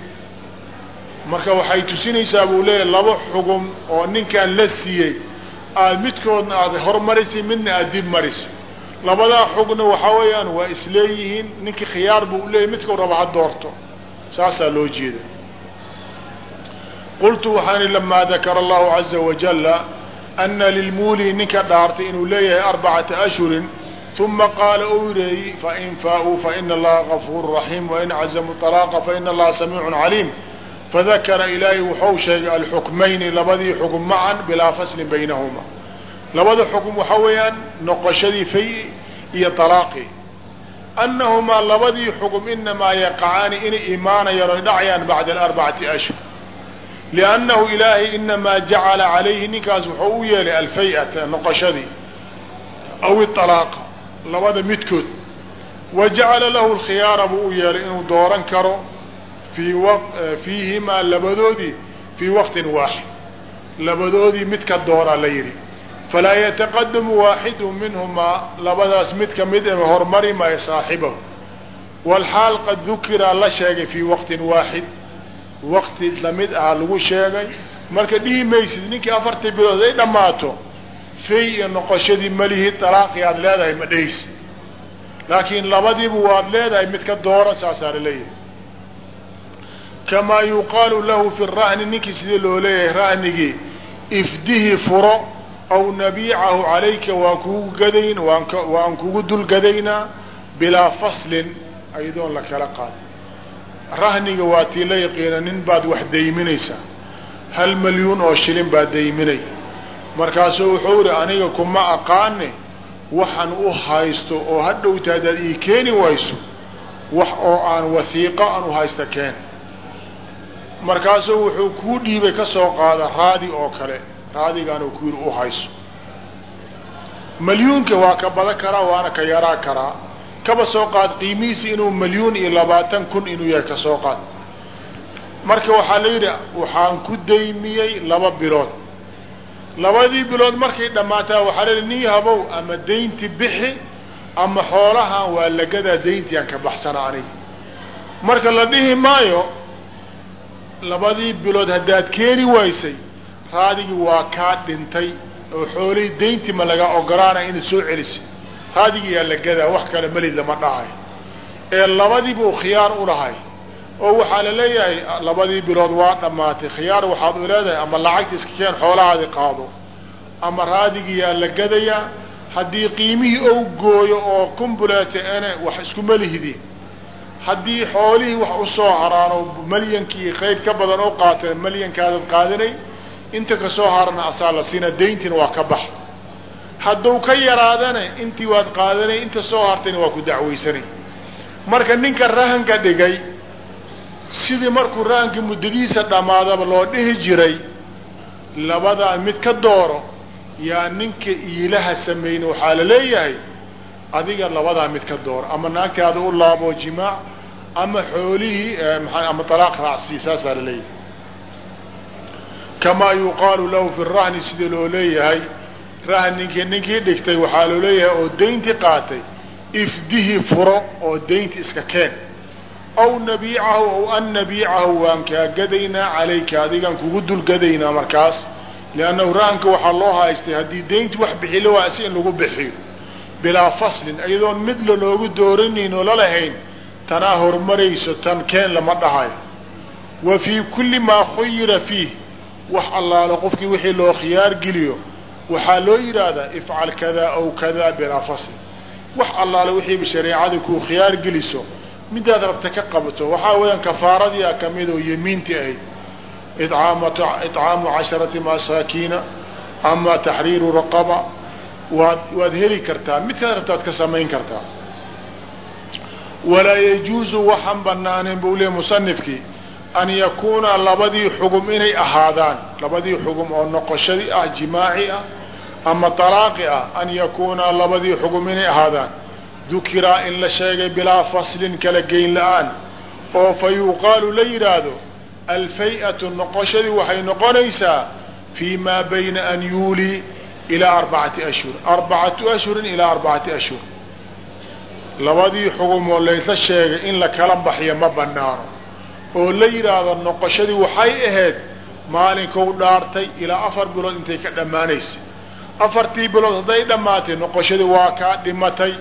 Marka waxay tusinaysaa buu leeyahay laba xugum oo ninkan la siiyey. Aada midkoodna aada hormarisay midna aada dib marisay labadaa xugna waxaa weeyaan waa isleeyihiin ninkii khiyaar buu leeyahy midkau raba ha doorto. Saasaa loo jeeda qultu waxaani lamaa dakara allahu caza wajala ana lilmuuli ninka dhaartay inuu leeyahay arbacata ashhurin uma qaala ou yireeyi fain faa-uu faina allaha gafuuru raxiim wain cazamuu طalaaqa faina allaha samiicun caliim. Fadakara ilaahay wuxuu sheegay alxukmayni labadii xukm macan bilaa faslin baynahuma labada xukm waxaa weeyaan noqoshadii fay iyo طalaaqi annahumaa labadii xukm inamaa yaqacaani inay imaanayaan oy dhacayaan bacda alarbacati ashhur. Liannahu ilaahay inamaa jacala calayhi ninkaas wuxuu u yeelay alfay-ata noqoshadii aw iطalaaqa labada midkood. Wa jacala lahu lkhiyaara buu u yeelay inuu dooran karo fiihimaa labadoodii fii waqtin waaxid. Labadoodii mid ka dooraa la yidhi falaa yataqadamu waaxidu minhumaa labadaas mid ka mid hormari maayo saaxibahu walxaal qad dukiraa la sheegay fii waqtin waaxid waqti la mid aha lagu sheegay marka dhihi maysid ninkii afartii bilood ay dhammaato fay iyo noqoshadii malihi dalaaqi aad leedahay ma dhehaysid laakiin labadiiba waad leedahay mid ka doora saasaa la leeyahay kamaa yuqaalu lahu fi rahni ninkii sidii loo leeyahay rahnigii ifdihi furo aw nabiicahu calayka waan kugu gadayn waan kugu dulgadaynaa bilaa faslin ayadoon la kala qaadin rahniga waa tii la yaqiina nin baad wax dayminaysaa hal malyuun oo shilin baad dayminay markaasuu wuxuu ihi aniga kuma aqaane waxaan u haysto oo hadhowta haddaad ii keeni wayso wax oo aan wasiiqo aan u haysta keen markaasuu wuxuu kuu dhiibay ka soo qaada raadi oo kale raadigaanu ku yidhi u hayso. Malyuunka waa ka badan karaa waana ka yaraa karaa. Kaba soo qaad qiimihiisi inuu malyuun iyo labaatan kun inuu yahay ka soo qaad. Marka waxaa la yidhi waxaan ku daymiyey laba bilood. Labadii bilood markay dhammaataa waxaa la yidhi nin habow ama daynti bixi ama xoolahan waa lagadaa dayntii aan ka baxsana aniga. Marka la dhihi maayo labadii bilood haddaad keeni waysay raadigii waa kaa dhintay oo xoolihii dayntii ma laga ogolaanaya inaad soo celisid raadigii yaa la gadaa wax kale melid lama dhahay ee labadiiba u khiyaar u lahay oo waxaa la leeyahay labadii bilood waa dhammaatay. Khiyaar waxaad u leedahay ama lacagta iska keen xoolahaadi qaado ama raadigii yaa la gadayaa haddii qiimihii ou gooyo oo kumbuleeta ene wax iskuma lihdi haddii xoolihii wax u soo haraan oo malyankii qayb ka badan oo qaateen malyankaadad qaadanay inta ka soo harana asaa la siina dayntina waa ka bax. Hadduu ka yaraadana intii waad qaadanay inta soo hartayna waa ku dacwaysanay. Marka ninka rahanka dhigay sidii markuu rahanka muddadiisa dhammaadaba loo dhihi jiray labadaa mid ka dooro yaa ninka iilaha samayna waxaa la leeyahay adiga labadaa mid ka dooro. Ama naagtaada u laabo jimaac ama xoolihii maa ama alaaq raacsii saasaa la leeyahay kamaa yuqaalu lahu fi rahni sida loo leeyahay? Rahn ninkii dhigtay waxaa loo leeyahay oo daynti qaatay. Ifdihi furo oo daynti iska keen. Aw nabiicahu aw an nabiicahu waan kaa gadaynaa calayka adigaan kugu dulgadaynaa markaas. Liannahu rahanka waxaa loo haystay haddii daynti wax bixilo waa si in lagu bixiyo. Bilaa faslin iyadoon midla loogu dooranayn oo lalahayn tanaa horumarayso tan keen lama dhahayo. Wa fii kulli maa khuyira fiih wax allaalo qofkii wixii loo khiyaar geliyo waxaa loo yidhaahdaa ifcal kada aw kada bilaa wax allaale wixiiba shareecada kuu khiyaar geliso midaad rabta ka qabato waxaa weeyaan kafaaradii a ka mid oo yemiinti ahayd. Icaamu casharati masaakiina ama taxriiru raqaba waad waad heli kartaa midkaad rabtaad ka samayn kartaa. Walaa yajuuzu waxaan banaanen buu le musanifkii an yakuuna labadii xugum inay ahaadaan labadii xugum oo noqoshadii ah jimaaci ah ama talaaqi ah an yakuuna labadii xugum inay ahaadaan dukiraa in la sheegay bilaa faslin kala geyn la'aan oo fa yuqaalu la yidhaahdo alfay-atu noqoshadii waxay noqonaysaa fii maa bayna an yuulii ilaa arbacati ashhur arbacatu ashhurin ilaa arbacati ashhur labadii xugumoo laysla sheegay in la kala baxyo ma banaano oo la yidhaahdo noqoshadii waxay ahayd maalinkou dhaartay ilaa afar bilood intay ka dhammaanaysa. Afartii bilood hadday dhammaatay noqoshadii waa kaa dhimatay.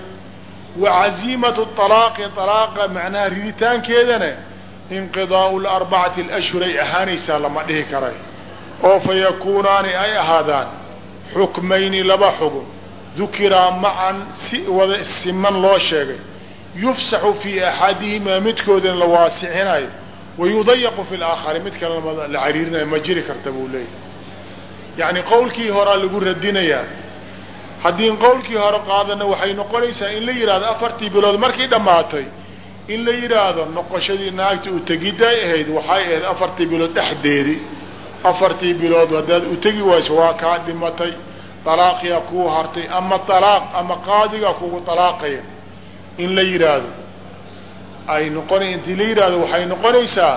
Wa caziimatu alaaqi alaaqa macnaha riditaankeedana inqidaau larbacati alashhur ay ahaanaysaa lama dhihi karay. Oo fa yakuunaani ay ahaadaan xukmayni laba xugum dukiraa macan si wada siman loo sheegay. Yufsaxu fii axadihimaa midkoodana la waasicinayo wayudayaqu fi laakhari mid kalena la cariirinayo ma jiri karta buu leeyahy yacni qowlkii horaa lagu radinayaa haddii qowlkii hore qaadana waxay noqonaysaa in la yidhahdo afartii bilood markii dhammaatay in la yidhaahdo noqoshadii naagta u tegidday ahayd waxay ahayd afartii bilood dhexdeedii afartii bilood haddaad u tegi wayso waa kaa dhimatay dalaaqiyaa kuu hartay ama alaaq ama qaadigaa kugu alaaqaya in la yidhaahdo ay noqona intii la yidhaahdo waxay noqonaysaa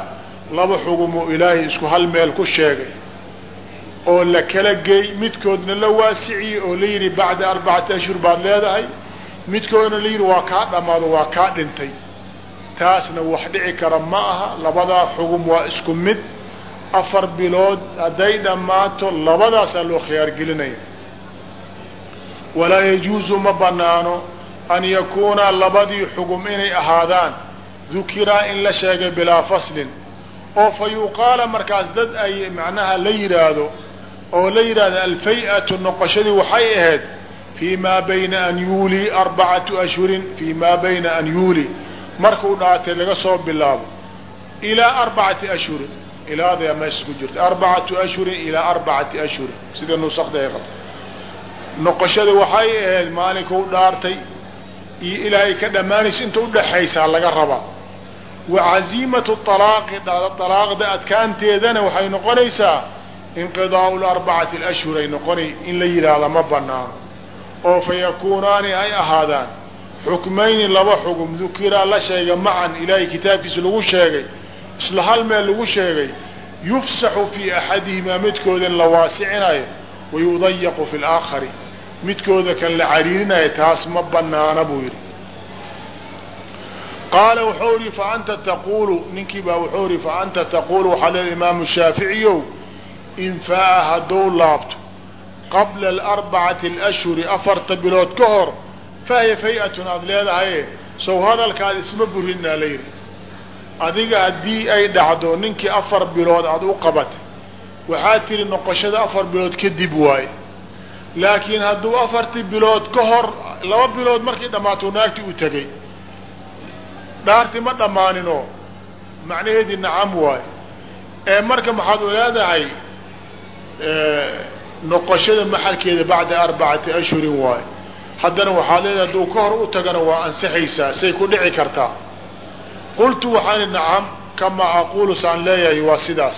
laba xugumoo ilaahay isku hal meel ku sheegay oo la kala geey midkoodna la waasiciyey oo la yidhi bacda arbacati ashhur baad leedahay. Midkoodna la yidhi waa kaa dhammaado waa kaa dhintay. Taasna wax dhici kara ma aha labadaa xugum waa isku mid. Afar bilood hadday dhammaato labadaasaa loo khiyaargelinaya walaa yajuuzu ma banaano an yakuuna labadii xugum inay ahaadaan dukiraa in la sheegay bilaa faslin. oo fa yuqaala markaas dad ay macnaha la yidhaahdo oo la yidhaahdo alfay-atu noqoshadii waxay ahayd fii maa bayna an yuulii arbacatu ashhurin fii maa bayna an yuuli. Markuu dhaatay laga soo bilaabo ilaa arbacati ashhurin. Ilaadayaa meesha ku jirta. Arbacatu ashhurin ilaa arbacati ashhurin. Sida nusakda ay qabta noqoshada waxay ahayd maalinkau dhaartay iyo ilaahay ka dhammaanaysa inta udhaxaysaa laga rabaa wa caziimatu alaaqi alaaqda adkaanteedana waxay noqonaysaa inqidaau larbacati alashhur ay noqonay in la yidhaahda ma banaano oo fa yakuunaani ay ahaadaan xukmayni laba xugum dukiraa la sheega macan ilaahay kitaabkiisa lagu sheegay isla hal meel lagu sheegay yufsaxu fii axadihimaa midkoodan la waasicinayo wayudayaqu fi laakhari midkooda kan la cariirinayo taas ma banaana buu yidhi qaala wuxuu ihi faanta taqulu ninkii baa wuxuu ihi faanta taqulu waxaa leeda imaamu shaaficiyow in faa hadduu laabto qabla alarbacati alashhuri afarta bilood ka hor fahiya fay-atun aada leedahaye sow hadalkaad isma burinaa la yidhi. Adiga haddii ay dhacdo ninkii afar bilood aada u qabatay waxaad tihi noqoshada afar bilood kadib waaye. Laakiin hadduu afartii bilood ka hor laba bilood markii dhammaato naagtii u tegay dhaarti ma dhammaaninoo macnaheedii nacam waay. Ee marka maxaad u leedahay noqoshada maxalkeeda bacda arbacati ashhurin waay. Haddana waxaad leedahay hadduu ka hor u tagana waa ansaxaysaa say ku dhici kartaa. Qultu waxaan nacam kamaa aquulu saan leeyahay waa sidaas.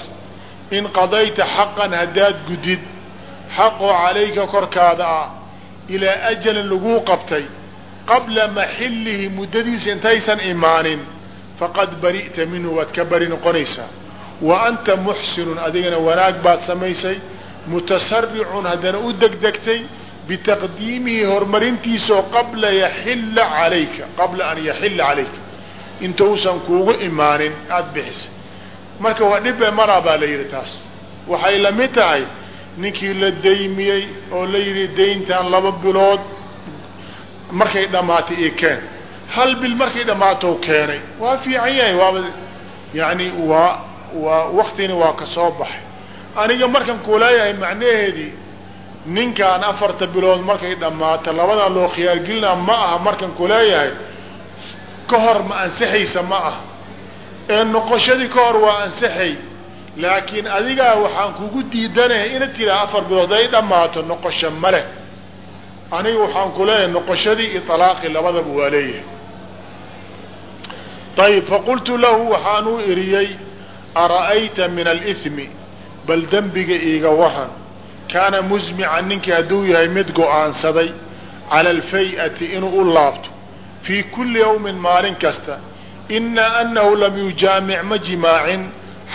In qadayta xaqan haddaad gudid xaqoo calayka korkaada ah ilaa ajalin laguu qabtay qabla maxillihi muddadiisa intaysan imaanin faqad bari'ta minhu waad ka bari noqonaysaa wa anta muxsinun adigana wanaag baad samaysay mutasaricun haddana u degdegtay bitaqdiimihi horumarintiisaoo qabla yaxilla calayka qabla an yaxilla calayka. Intuusan kuugu imaanin aada bixisay. Marka waa dhibe maraa baa la yidhi taas. Waxay la mid tahay ninkii la daymiyey oo la yidhi dayntan laba bilood markay dhammaatay io keen. Hal bil markay dhammaato keenay. Waa fiican yahay waaba yani waa waa waktina waa ka soo baxay. Aniga markan kuleeyahay macnaheedii ninkaan afarta bilood markay dhammaato labadan loo khiyaargelinaa ma aha markan kuleeyahay ka hor ma ansaxaysa ma ah ee noqoshadii ka hor waa ansaxay laakiin adigaa waxaan kugu diidanahay inaad tiraa afar bilood ay dhammaato noqosho ma leh aniga waxaan ku leeyahay noqoshadii iyo alaaqii labadaba waa leeyahay ayib faqultu lahu waxaanuu iriyey ara'ayta min alimi bal dembiga iiga waran. Kaana musmican ninkii hadduu yahay mid go'aansaday cala alfay-ati inuu u laabto. Fii kulli yawmin maalin kasta ina anahu lam yujaamic ma jimaacin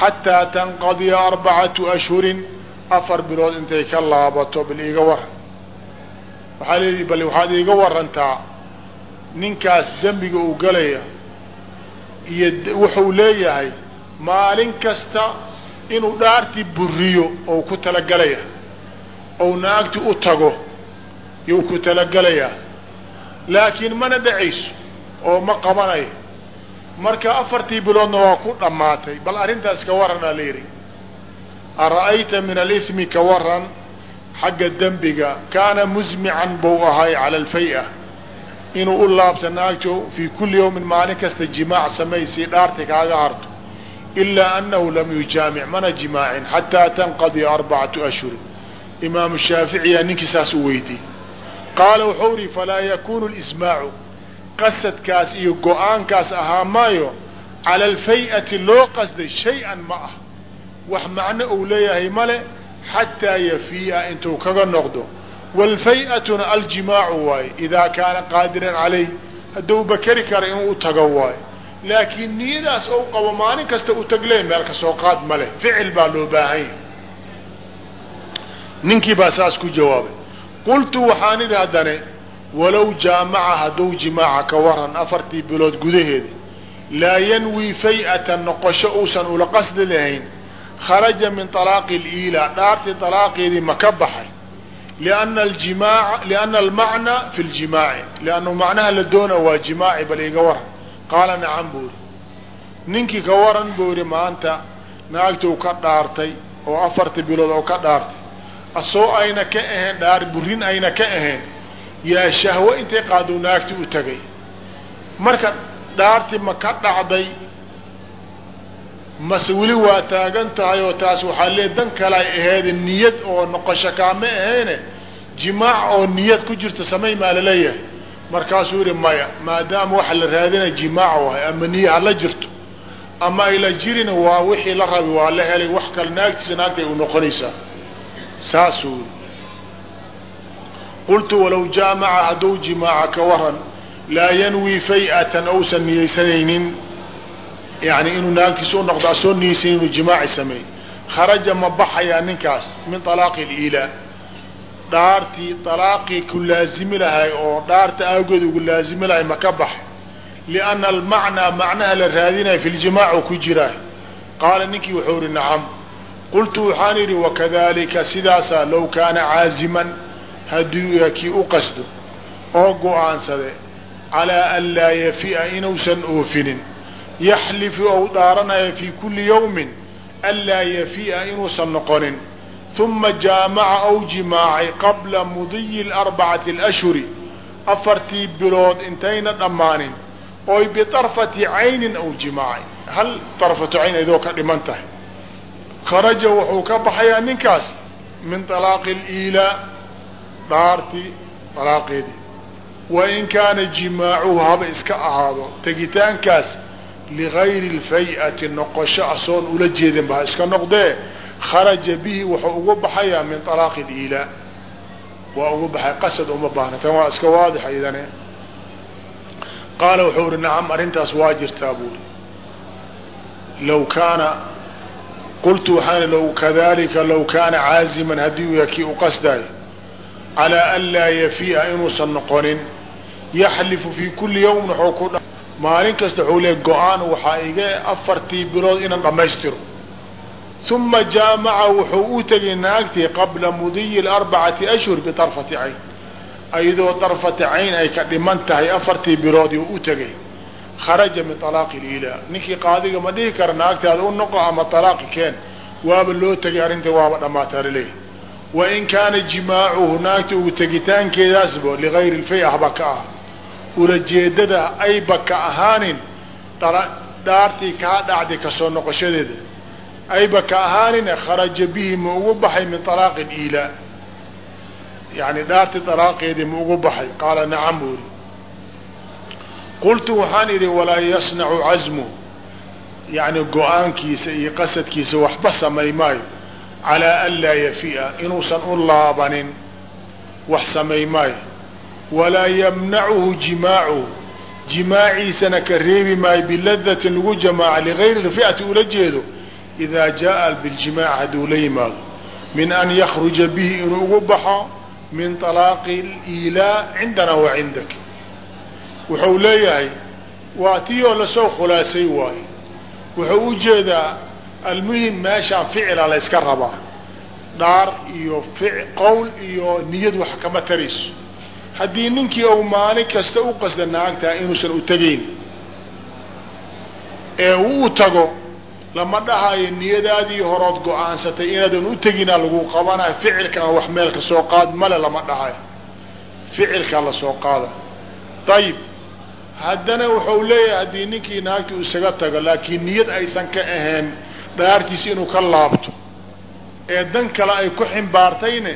xataa tanqadiya arbacatu ashhurin afar bilood intay ka laabato bal iiga waran waxaa leedi bal waxaad iiga warantaa ninkaas dembiga uu galaya iyo wuxuu leeyahay maalin kasta inuu dhaartii buriyo ou ku talagalaya ou naagti u tago yuu ku talagelayaa laakiin mana dhacayso oo ma qabanayo. Marka afartii biloodna waa ku dhammaatay. Bal arrintaas ka waranaa la yidhi. Ara'ayta min alismi ka waran xagga dembiga kaana musmican buu ahay cala alfay-a. Inuu u laabta naagto fii kulli yawmin maalin kasta jimaac samay si dhaarti kaaga harto. Ilaa annahu lam yujaamic mana jimaacin xataa tanqadiya arbacatu ashhurin imaamu shaaficiyaa ninkii saas u weydiiyey qaala wuxuu ihi falaa yakunu lismaacu qasadkaas iyo go'aankaas ahaa maayo cala alfay-ati loo qasday shay-an ma ah. Wax macno uu leeyahay male xataa yafii'a intuu kaga noqdo waalfay-atuna aljimaacu waaye idaa kaana qaadiran calayh hadduu bakeri kara inuu tago waayo laakiin niyadaas ou qabo maalin kasta u tagle meel ka soo qaad ma leh ficil baa loo baahanya ninkii baa saas ku jawaabay qultu waxaan idhi haddane walow jaamaca hadduu jimaaca ka waran afartii bilood gudaheeda laa yanwii fay-atan noqosho uusan ula qasdi lahayn kharaja min alaaqi liila dhaartii alaaqeedii ma ka baxay. Liana almacna fi ljimaaci liannu macnaha la doona waa jimaaci bal iga waran. Qaala nacam buu ihi ninkii ka waran buu yihi maanta naagtuu ka dhaartay oo afartii bilood oo ka dhaartay. Asoo ayna ka ahayn dhaar burin ayna ka ahayn yaa shahwo intay qaado naagti u tagay. Marka dhaarti ma ka dhacday mase weli waa taagan tahay oo taas waxaa lee dan kale ay ahayd niyad oo noqosho kaama ahayne jimaac oo niyad ku jirta samay maa la leeyahay markaasuu yihi maya maadaama waxa la raadina jimaac wahay ama niye hala jirto ama ayla jirin waa wixii la rabi waa la helay wax kale naagtiisa naagtay u noqonaysaa. Saasuu yiri qultu walow jaamaca hadduu jimaaca ka waran laa yanwii fay-atan ousan niyeysanaynin yani inuu naagtiisa u noqdo asoo niyeysanin inuu jimaaci sameey kharaja ma baxayaa ninkaas min alaaqi liilaa dhaartii alaaqii ku laazimi lahay oo dhaarta aagood ugu laazimi lahay ma ka baxa lianna almacnaa macnaha la raadinaya fi ljimaac ku jiraa qaala ninkii wuxuu ihi nacam. Qultu waxaan idhi wakadalika sidaasaa low kaana caaziman haddii kii u qasdo oo go'aansade calaa an laa yafi'a inuusan oofinin yaxlifu ou dhaaranaya fii kulli yawmin an laa yafi'a inuusan noqonin. Uma jaamaca ou jimaacay qabla mudiyi arbacati alashhuri afartii bilood intayna dhammaanin oy biarfati caynin aw jimaacay. Hal arfatu cayn idoo ka dhiman tahay? Kharaja wuxuu ka baxayaa ninkaas min alaaqi liilaa dhaarti alaaqeedii wain kaana jimaacuhu haba iska ahaado tegitaankaas ligayri lfay'ati noqosho asoon ula jeedin ba ha iska noqdee kharaja bihi wuxuu ugu baxayaa min alaaqi liilaa waa ugu baxay qasad uma baahna tan waa iska waadix idane qaala wuxuu ihi nacam arrintaas waa jirtaa buuri law kaana qultu waxaan low kadalika low kaana caaziman haddii uu yahay u qasdaayo calaa an laa yafii'a inuusan noqonin yaxlifu fii kulli yawmin waxuu ku maalin kasta waxuu leey go'aan waxaa iga afartii bilood inaan dhammaystiro. Uma jaamaca wuxuu u tegay naagtii qabla mudiyi arbacati ashhur biarfati cayn. Ayadoo darfata cayn ay ka dhiman tahay afartii bilood u tegay. Kharaja min alaaqi ilaa ninkii qaadiga ma dhihi kara naagtaada u noqo ama alaaqi keen waaba loo tegay arrinta waaba dhamaataa laleeyahy wain kaana jimaacuhu naagta ugu tegitaankeedaasba ligayri lfay ahba ka ah ulajeedada ayba ka ahaanin dhaartii kaa dhacday ka soo noqoshadeeda. Ayba ka ahaanin kharaja bihi ma ugu baxay min alaaqi ilaa yani dhaartii alaaqeedii ma ugu baxay. Qaala nacam buu yidhi. Qultu waxaan idhi walaa yasnacu casmuhu yani go'aankiisa iyo qasadkiisa waxba samay maayo. Calaa an laa yafi'a inuusan u laabanin wax samay maayo walaa yamnacuhu jimaacuhu jimaaciisana ka reebi maayo biladatin lagu jamaaca ligayri lfi'ati ula jeedo idaa jaa biljimaac hadduu la yimaado. Min an yakruja bihi inuu ugu baxo min طalaaqi اliilaa cindana wa cindak wuxuu leeyahay waa tii oo la soo khulaasay waayo wuxuu u jeedaa almuhim meeshaan ficila la rabaa. Dhaar iyo qowl iyo niyad wax kama tarayso haddii ninkii ou maalin kasta u qasda naagtaa inuusan u tegayn ee uu u tago lama dhahayo niyadaadii horood go'aansatay inaadan u teginaa lagu qabanayo ficilkan wax meel ka soo qaad male lama dhahayo. Ficilkaa la soo qaada. Ayib haddana wuxuu leeyahay haddii ninkii naagti isaga tago laakiin niyad aysan ka ahayn dhaartiisi inuu ka laabto. Ee dan kale ay ku ximbaartayne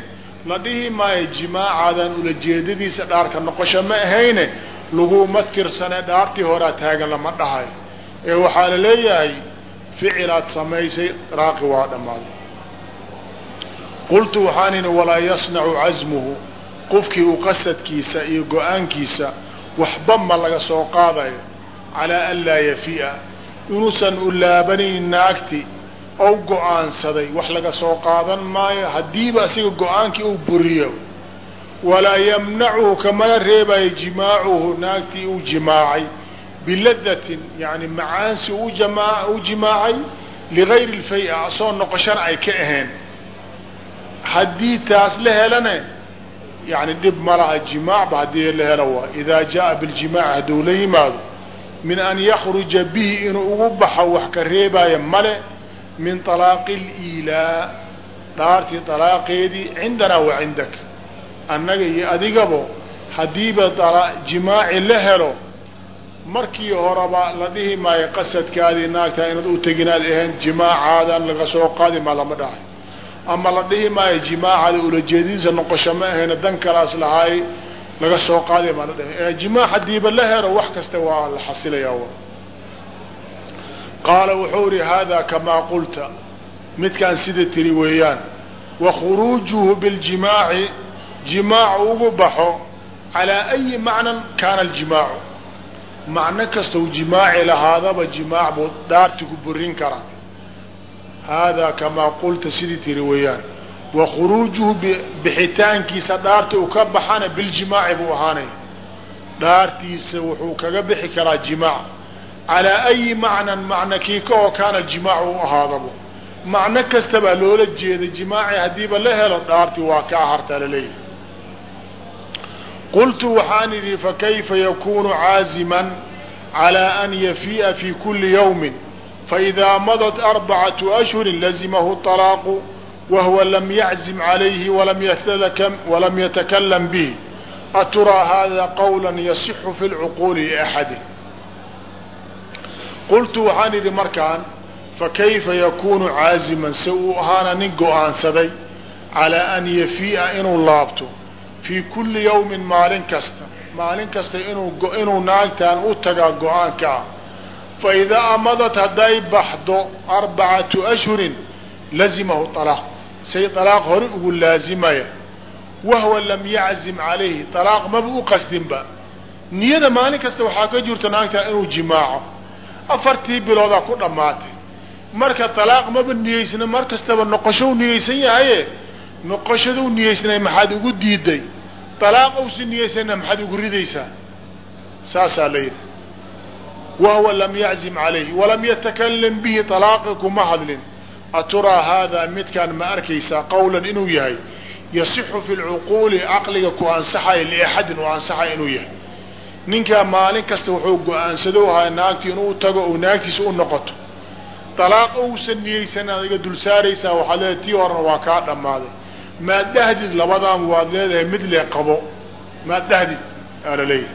la dhihi maayo jimaacadan ulajeedadiisa dhaarka noqosho ma ahayne laguma tirsane dhaartii horaa taagan lama dhahayo ee waxaa la leeyahay ficilaad samaysay raaqi waa dhammaaday qultu waxaan idhi walaa yasnacu casmuhu qofkii u qasadkiisa iyo go'aankiisa waxba ma laga soo qaadayo calaa an laa yafi'a inuusan u laabanaynin naagti ou go'aansaday. Wax laga soo qaadan maayo haddiiba asiga go'aankii uu buriyo. Walaa yamnacuhu kamana reebayo jimaacuhu naagtii uu jimaacay. Biladatin yani macaansi u jimaacay ligayri lfay-a asoo noqoshana ay ka ahayn haddii taas la helane yani dhib ma laha jimaacba haddii la helo waa. Idaa jaa biljimaac hadduu la yimaado min an yakruja bihi inuu ugu baxo wax ka reebaayo male min طalaaqi اliilaa dhaartii طalaaqeedii cindanaa wa cindak annaga iyo adigabo haddiiba jimaaci la helo markii horeba la dhihi maayo qasadkaadii naagtaa inaad u teginaad ahayn jimaacaadan laga soo qaadi maa lama dhahay ama la dhihi maayo jimaacaada ulajeedadiisa noqosho ma ahayna dan kalaas lahaay laga soo qaadi maa la dhahay jimaac haddiiba la helo wax kasta waa la xasilayaa qaala wuxuu ihi hada kamaa qulta. Midkaan sida tiri weeyaan wa khuruujuhu biاljimaaci jimaacu ugu baxo calaa ayi macnan kaana aljimaacu. Macno kastau jimaaci lahaadaba jimaac buu dhaarti ku burin karaa. Haadaa kamaa qulta sidii tiri weeyaan. Wa khuruujuhu bixitaankiisa dhaarta uu ka baxana biljimaaci buu ahaanaya. Dhaartiisa wuxuu kaga bixi karaa jimaac calaa ayi macnan macna kiika oo kaana aljimaacu u ahaadabo. Macno kasta baa loola jeeda jimaaci haddiiba la helo dhaartii waa ka ahartaa la leeyahay qultu waxaan idhi fakayfa yakunu caaziman calىa an yafii'a fi kuli yawmi faidaa madat arbacatu ashhurin lazimahu طalaaqu wahuwa lam yaczim calayhi walam yatakalam bihi. Aturaa hada qawla yasixu fi lcuquuli liaxadi qultu waxaan idhi markaan fakayfa yakunu caaziman? Se uu ahaana nin go'aansaday calaa an yafii'a inuu laabto. Fii kulli yawmin maalin kasta maalin kasta inuu naagtaan u tagaa go'aanka ah. Fa idaa amadat hadday baxdo arbacatu ashhurin lazimahu alaaq say alaaq hore ugu laazimaya. Wahwa lam yaczim calayhi. Alaaq maba u qasdinba. Niyada maalin kasta waxaa ka jirta naagtaa inuu jimaaco afartii biloodaa ku dhammaatay. Marka alaaq maba niyeysna mar kastaba noqosho niyeysan yahaye noqoshaduu niyeysnay maxaad ugu diiday. Alaaq uusi niyeysana maxaad ugu ridaysaa. Saasaa la yidhi. Wahwa lam yaczim calayhi walam yatakalam bihi alaaqi kuma hadlin. Aturaa haadaa midkaan ma arkaysaa qawlan inuu yahay. Yasixu fi lcuquuli caqliga ku ansaxaya liaxadin u ansaxaya inuu yahay ninkaa maalin kasta wuxuu go'aansado ahaa naagtii inuu tago oo naagtiisa u noqoto. Alaaq ousan niyeysan adiga dul saaraysaa waxaad leedahay tii horena waa kaa dhammaaday. Maad dhahdid labadaan waad leedahay mid lee qabo. Maad dhahdid aa la leeyahay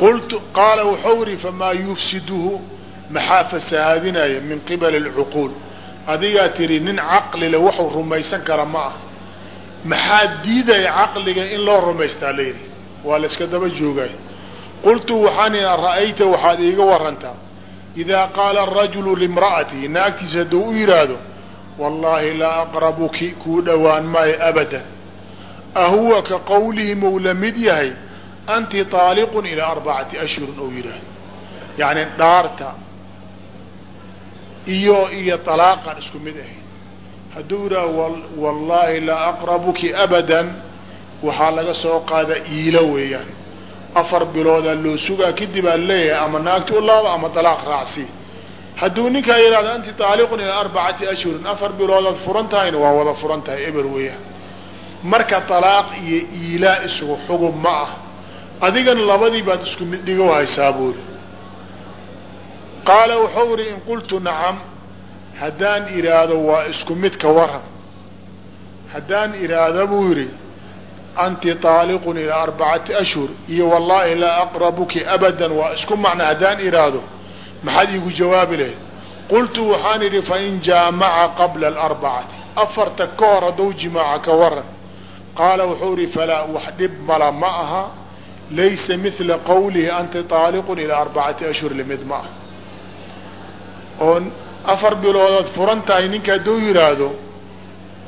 qultu qaala wuxuu ihi famaa yufsiduhu? Maxaa fasahaadinaya min qibali alcuquul? Adigaa tiri nin caqlile waxuu rumaysan kara ma ah. Maxaa diidaya caqliga in loo rumaystaa? La yidhi waa la iska daba joogay. qultu waxaan ra'ayta waxaad iiga warantaa idaa qaala arajulu limra'atihi naagtiisa hadduu u yidhaahdo wallaahi laa aqrabuki kuu dhowaan maayo abadan. Ahuwa ka qawlihi mou la mid yahay anti taaliqun ilaa arbacati ashhurin ou yidhaahdo. Yacni dhaarta iyo iyo talaaqan isku mid ahayd. Hadduu yidhaaho wallaahi laa aqrabuki abadan waxaa laga soo qaada iilo weeyaan. Afar biloodaa loo sugaa kadib aa leeyahay ama naagti u laaba ama dalaaq raacsi. Hadduu ninkaa yidhahdo anti taaliqun ilaa arbacati ashhurin. Afar biloodaad furan tahayna waa wada furan tahay eber weeyaan. Marka talaaq iyo iilaa isugu xugub ma ah. Adigana labadii baad isku mid dhigo haysaa buuri. Qaala wuxuu ihi in qultu nacam haddaan idhaahdo waa isku mid ka waran. Haddaan idhaahda buu yidhi anti taaliqun ilaa arbacati ashhur iyo wallaahi laa aqrabuki abadan waa isku macna haddaan idhaahdo maxaad iigu jawaabi lahayd qultu waxaan idhi fain jaamaca qabla alarbacati afarta ka hor hadduu jimaaca ka waran qaala wuxuu ihi falaa wax dhib mala ma aha laysa mila qawlihi anti taaliqun ilaa arbacati ashhur limid ma ah oo afar biloodood furan tahay ninka hadduu yidhaahdo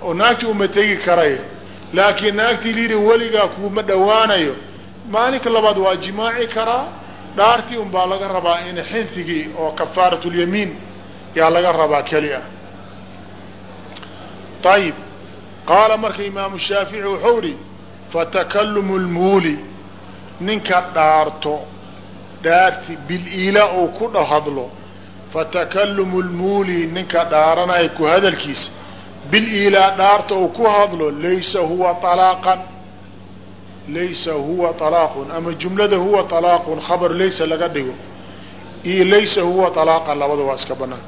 oo naagtii uma tegi karay laakiin naagtii liidhi weligaa kuuma dhowaanayo maalinka labaad waa jimaaci karaa dhaartii un baa laga rabaa in xinsigii oo kafaarat lyamiin yaa laga rabaa keli ah ayib qaala marka imaamu shaafici wuxuu idhi fatakalumu lmuuli ninka dhaarto dhaarti bil-iila uu ku dha hadlo fatakalumu lmuuli ninka dhaaranaya ku hadalkiisa bil-iilaa dhaarta uu ku hadlo laysa huwa alaaqan laysa huwa alaaqun ama jumlada huwa alaaqun khabar laysa laga dhigo. Iyo laysa huwa alaaqan labada waa iska banaan.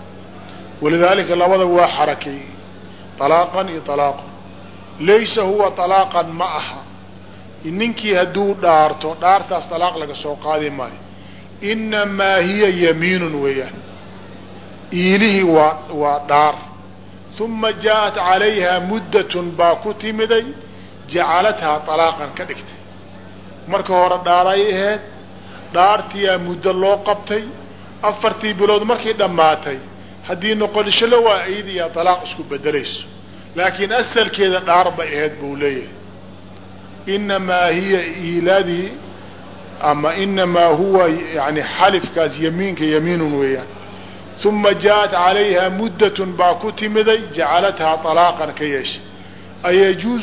Walidaalika labada waa xarakay. Alaaqan iyo alaaqun laysa huwa alaaqan ma aha. Ninkii hadduu dhaarto dhaartaas alaaq laga soo qaadi maayo. Inamaa hiya yamiinun weeyaan. Iilihii waa waa dhaar uma jaaءat calayha muddatun baa ku timiday jacalathaa alaaqan ka dhigtay. Marka hore dhaaray aheyd dhaartiyaa muddo loo qabtay afartii bilood markay dhammaatay haddii noqonisho la waa iyadiyaa alaaq isku bedelayso laakiin asalkeeda dhaar bay ahayd buu leeyahay. Inamaa hiya iiladii ama inamaa huwa yani xalifkaas yamiinka yamiinun weeyaan uma jaaءat calayha muddatun baa ku timiday jacalathaa alaaqan ka yeeshay ayajuuzu